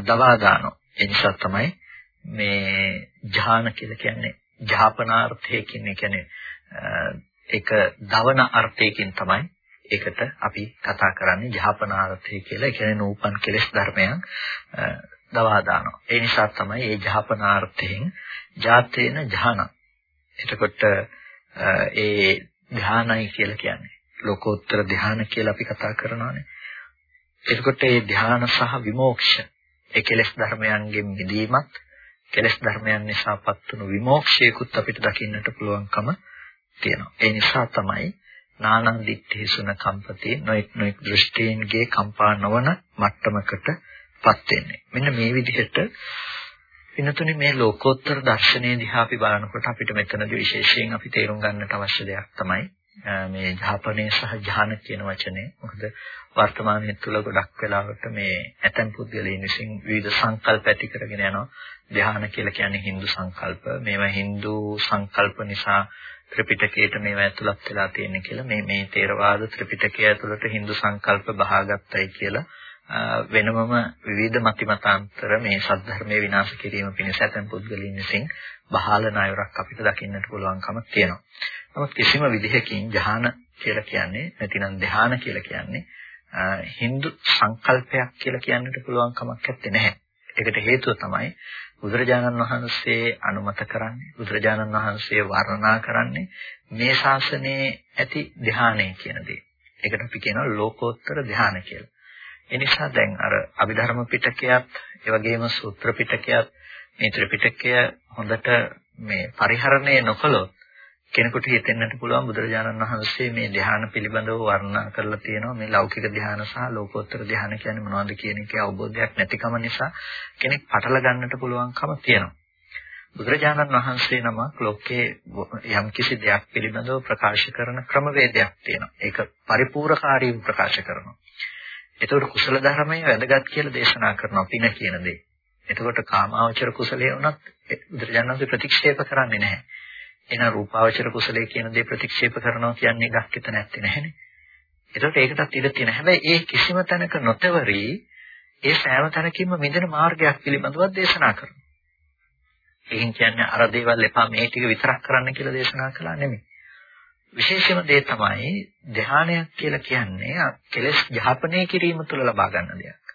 දවා දානවා. ඒ නිසා තමයි මේ ඥාන කියලා කියන්නේ ජාපනාර්ථයකින් ඒ කියන්නේ ඒක දවන අර්ථයකින් තමයි ඒකට අපි කතා කරන්නේ ජාපනාර්ථය කියලා. ඒ කියන්නේ නූපන් කෙලෙස් ධර්මයන් දවා දානවා. ඒ නිසා තමයි මේ ජාපනාර්ථයෙන් ජාතේන ඥාන. එතකොට ඒ ධානයි කියලා කියන්නේ. ලෝකෝත්තර ධාන කියලා අපි කතා කරනවානේ. එතකොට මේ ධාන සහ විමෝක්ෂ ඒ කෙලෙස් ධර්මයන්ගෙන් මිදීමත් කෙලෙස් ධර්මයන් නිසාපත් වුණු විමෝක්ෂයකුත් අපිට දකින්නට පුළුවන්කම තියෙනවා. ඒ නිසා තමයි නානං දිත්තේසුන කම්පති නොඑක් නොඑක් දෘෂ්ටීන්ගේ කම්පා නොවන මට්ටමකටපත් වෙන්නේ. මෙන්න මේ විදිහට වෙනතුනේ මේ ලෝකෝත්තර දර්ශනය දිහා අපි බලනකොට අපිට මෙතනදී විශේෂයෙන් අපි තේරුම් ගන්නට අවශ්‍ය දෙයක් තමයි මේ ජාපනයේ සහ ජාන කියන වචනේ. මොකද වර්තමානයේ තුල ගොඩක් වෙලාවට මේ ඇතැම් පුද්ගලයන් විසින් විවිධ සංකල්ප ඇති කරගෙන යනවා. ධ්‍යාන කියලා කියන්නේ Hindu සංකල්ප. මේවා Hindu සංකල්ප නිසා ත්‍රිපිටකයට මේවා ඇතුළත් වෙලා තියෙන්නේ කියලා මේ මේ තේරවාද ත්‍රිපිටකය ඇතුළට Hindu සංකල්ප බහාගත්තයි කියලා වෙනමම විවිධ මතිමතාන්තර මේ සද්ධර්මයේ විනාශ කිරීම පිණිස ඇතැම් පුද්ගලයන් විසින් බහාලන අයුරක් අපිට දකින්නට පුළුවන්කම තියෙනවා. නමුත් කිසිම විදිහකින් ධ්‍යාන කියලා කියන්නේ නැතිනම් ධ්‍යාන කියලා කියන්නේ Hindu සංකල්පයක් කියලා කියන්නට පුළුවන් කමක් නැත්තේ නැහැ. ඒකට හේතුව තමයි බුදුරජාණන් වහන්සේ අනුමත කරන්නේ බුදුරජාණන් වහන්සේ වර්ණනා කරන්නේ මේ ශාසනයේ ඇති ධ්‍යානය කියන දේ. ඒකට අපි කියනවා ලෝකෝත්තර ධ්‍යාන කියලා. ඒ නිසා දැන් අර අභිධර්ම පිටකයත් ඒ වගේම සූත්‍ර පිටකයත් මේ ත්‍රිපිටකය හොඳට මේ පරිහරණය නොකළොත් කෙනෙකුට හිතෙන්නට පුළුවන් බුදුරජාණන් වහන්සේ මේ ධ්‍යාන පිළිබඳව වර්ණනා කරලා තියෙනවා මේ ලෞකික ධ්‍යාන සහ ලෝකෝත්තර ධ්‍යාන කියන්නේ මොනවද කියන එකේ අවබෝධයක් නැතිකම නිසා කෙනෙක් පටල ගන්නට පුළුවන්කම තියෙනවා. බුදුරජාණන් වහන්සේ නමක් ලෝකයේ යම් කිසි දෙයක් පිළිබඳව ප්‍රකාශ කරන ක්‍රමවේදයක් තියෙනවා. ඒක පරිපූර්ණකාරීව ප්‍රකාශ කරනවා. එතකොට කුසල ධර්මයේ වැදගත් කියලා දේශනා කරනවා පින කියන දේ. එතකොට කාමාවචර කුසලයේ වුණත් බුදුරජාණන් වහන්සේ ප්‍රතික්ෂේප කරන්නේ නැහැ. එහෙනම් රූපාවචර කුසලයේ කියන දේ ප්‍රතික්ෂේප කරනවා කියන්නේ ගක් එතන නැත්තේ නැහැනේ. ඒකට ඒකටත් ඉඩ තියෙන. හැබැයි ඒ කිසිම තැනක නොතවරි ඒ සෑම තැනකින්ම මිදෙන මාර්ගයක් පිළිබඳව දේශනා කරනවා. ඒකින් කියන්නේ අර දේවල් එපා මේ ටික විතරක් කරන්න කියලා දේශනා කළා නෙමෙයි. විශේෂම දේ තමයි ධානයක් කියලා කියන්නේ කෙලෙස් ජහපනය කිරීම තුළ ලබා ගන්න දෙයක්.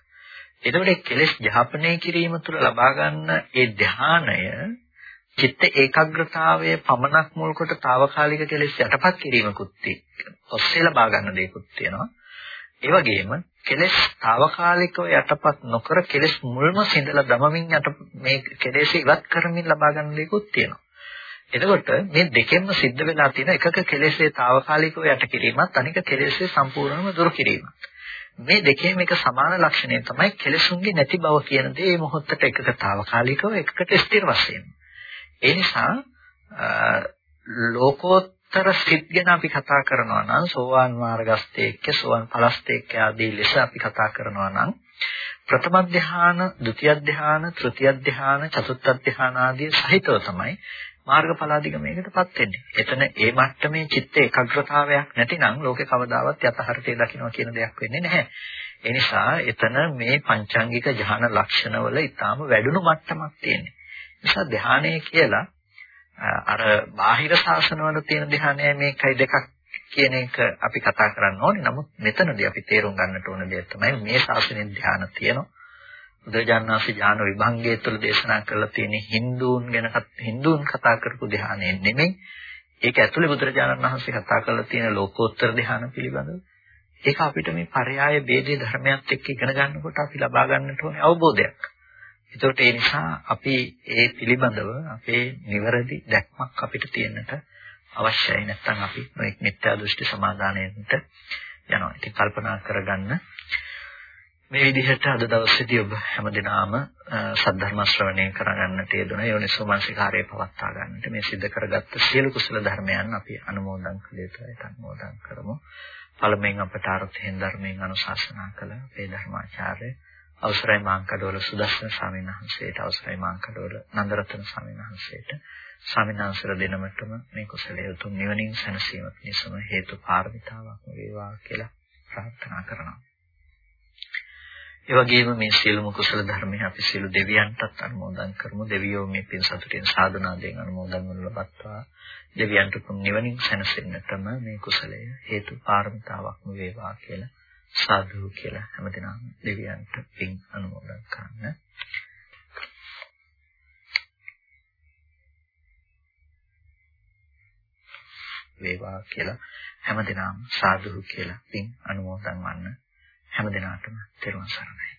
එතකොට කෙලෙස් ජහපනය කිරීම තුළ ලබා ගන්න ඒ ධානය චිත්ත ඒකාග්‍රතාවය පමණක් මුල් කොට తాවකාලික කෙලෙස් යටපත් කිරීමකුත් ඔස්සේ ලබා ගන්න දේකුත් තියෙනවා. ඒ වගේම කෙලෙස් తాවකාලිකව යටපත් නොකර කෙලෙස් මුල්ම සිඳලා දමමින් යට මේ කෙලෙස් ඉවත් කරමින් ලබා ගන්න දේකුත් තියෙනවා. එතකොට මේ දෙකෙන්ම සිද්ධ වෙලා තියෙන එකක කෙලෙස්ේ తాවකාලිකව යට කිරීමත් අනික කෙලෙස්ේ සම්පූර්ණම දුරු කිරීමත්. මේ දෙකේම එක සමාන ලක්ෂණය තමයි කෙලෙසුන්ගේ නැති බව කියන දේ මේ මොහොතට එකකතාවකාලිකව එකකට ස්ථිර වශයෙන්. ඒ නිසා ලෝකෝත්තර සිත් ගැන අපි කතා කරනවා නම් සෝවාන් මාර්ගස්තේක්ක සෝවාන් පලස්තේක්ක ආදී ලෙස අපි කතා කරනවා නම් ප්‍රථම ධ්‍යාන, ဒုတိ ය ධ්‍යාන, තෘතිය ධ්‍යාන, චතුර්ථ ධ්‍යාන ආදී සහිතව තමයි මාර්ගඵලාදිගමයකටපත් වෙන්නේ. එතන ඒ මට්ටමේ චිත්ත ඒකාග්‍රතාවයක් නැතිනම් ලෝකේ කවදාවත් යථාර්ථය දකින්න කියන දෙයක් වෙන්නේ නැහැ. ඒ නිසා එතන මේ පංචාංගික ජහන ලක්ෂණවල ඊටාම වැඩුණු මට්ටමක් තියෙනවා. නිසා ධානය කියලා අර බාහිර ශාසනවල තියෙන ධානයයි මේකයි දෙකක් කියන එක අපි කතා කරන්න ඕනේ. නමුත් මෙතනදී අපි තේරුම් ගන්නට ඕන දේ තමයි මේ ශාසනයේ ධාන තියෙනවා. බුදුරජාණන් වහන්සේ ඥාන විභංගය තුළ දේශනා කරලා තියෙන හින්දුන් ගැන හින්දුන් කතා කරපු ධානය නෙමෙයි. ඒක ඇතුලේ බුදුරජාණන් වහන්සේ කතා කරලා තියෙන ලෝකෝත්තර ධාන පිළිබඳව. ඒක අපිට මේ පරයාය ભેදේ ධර්මයත් එක්ක ඉගෙන ගන්නකොට අපි ලබා ගන්නට ඕනේ අවබෝධයක්. ඒකට ඒ නිසා අපි ඒ පිළිබඳව අපේ නිවැරදි දැක්මක් අපිට තියෙන්නට අවශ්‍යයි. නැත්නම් අපි මේ මිත්‍යා දෘෂ්ටි සමාදානයෙන්ට යනවා. ඉතින් කල්පනා කරගන්න මේ විදිහට අද දවසේදී ඔබ හැමදෙනාම සද්ධර්ම ශ්‍රවණය කරගන්නට යෙදුන යෝනිසෝ මනසිකාරය පවත්වා ගන්නට මේ සිද්ධ කරගත්ත සියලු කුසල ධර්මයන් අපි අනුමෝදන් කළ යුතුයි අනුමෝදන් කරමු. පළමුවෙන් අපට අර්ථයෙන් ධර්මයෙන් අනුශාසනා කළ මේ ධර්මාචාර්ය අවසරයි මාංකඩවල සුදස්සන ස්වාමීන් වහන්සේට අවසරයි මාංකඩවල නන්දරත්න ස්වාමීන් වහන්සේට ස්වාමීන් වහන්සේලා දෙනමතම මේ කුසලයේ උතුම් නිවනින් සැනසීම පිණිසම හේතු පාරමිතාවක් වේවා කියලා ප්‍රාර්ථනා කරනවා. ඒ වගේම මේ සියලුම කුසල ධර්මයේ අපි සියලු දෙවියන්ටත් අනුමෝදන් කරමු. දෙවියෝ මේ පින් සතුටින් සාධනාවෙන් අනුමෝදන් වනු ලබත්වා. දෙවියන්ට උතුම් නිවනින් සැනසෙන්නටම මේ කුසලය හේතු පාරමිතාවක්ම වේවා කියලා සාදු කියලා හැමදෙනාම දෙවියන්ට පින් අනුමෝදන් කරන්න. වේවා කියලා හැමදෙනාම සාදු කියලා පින් අනුමෝදන් වන්න හැමදෙනාටම තෙරුවන් සරණයි.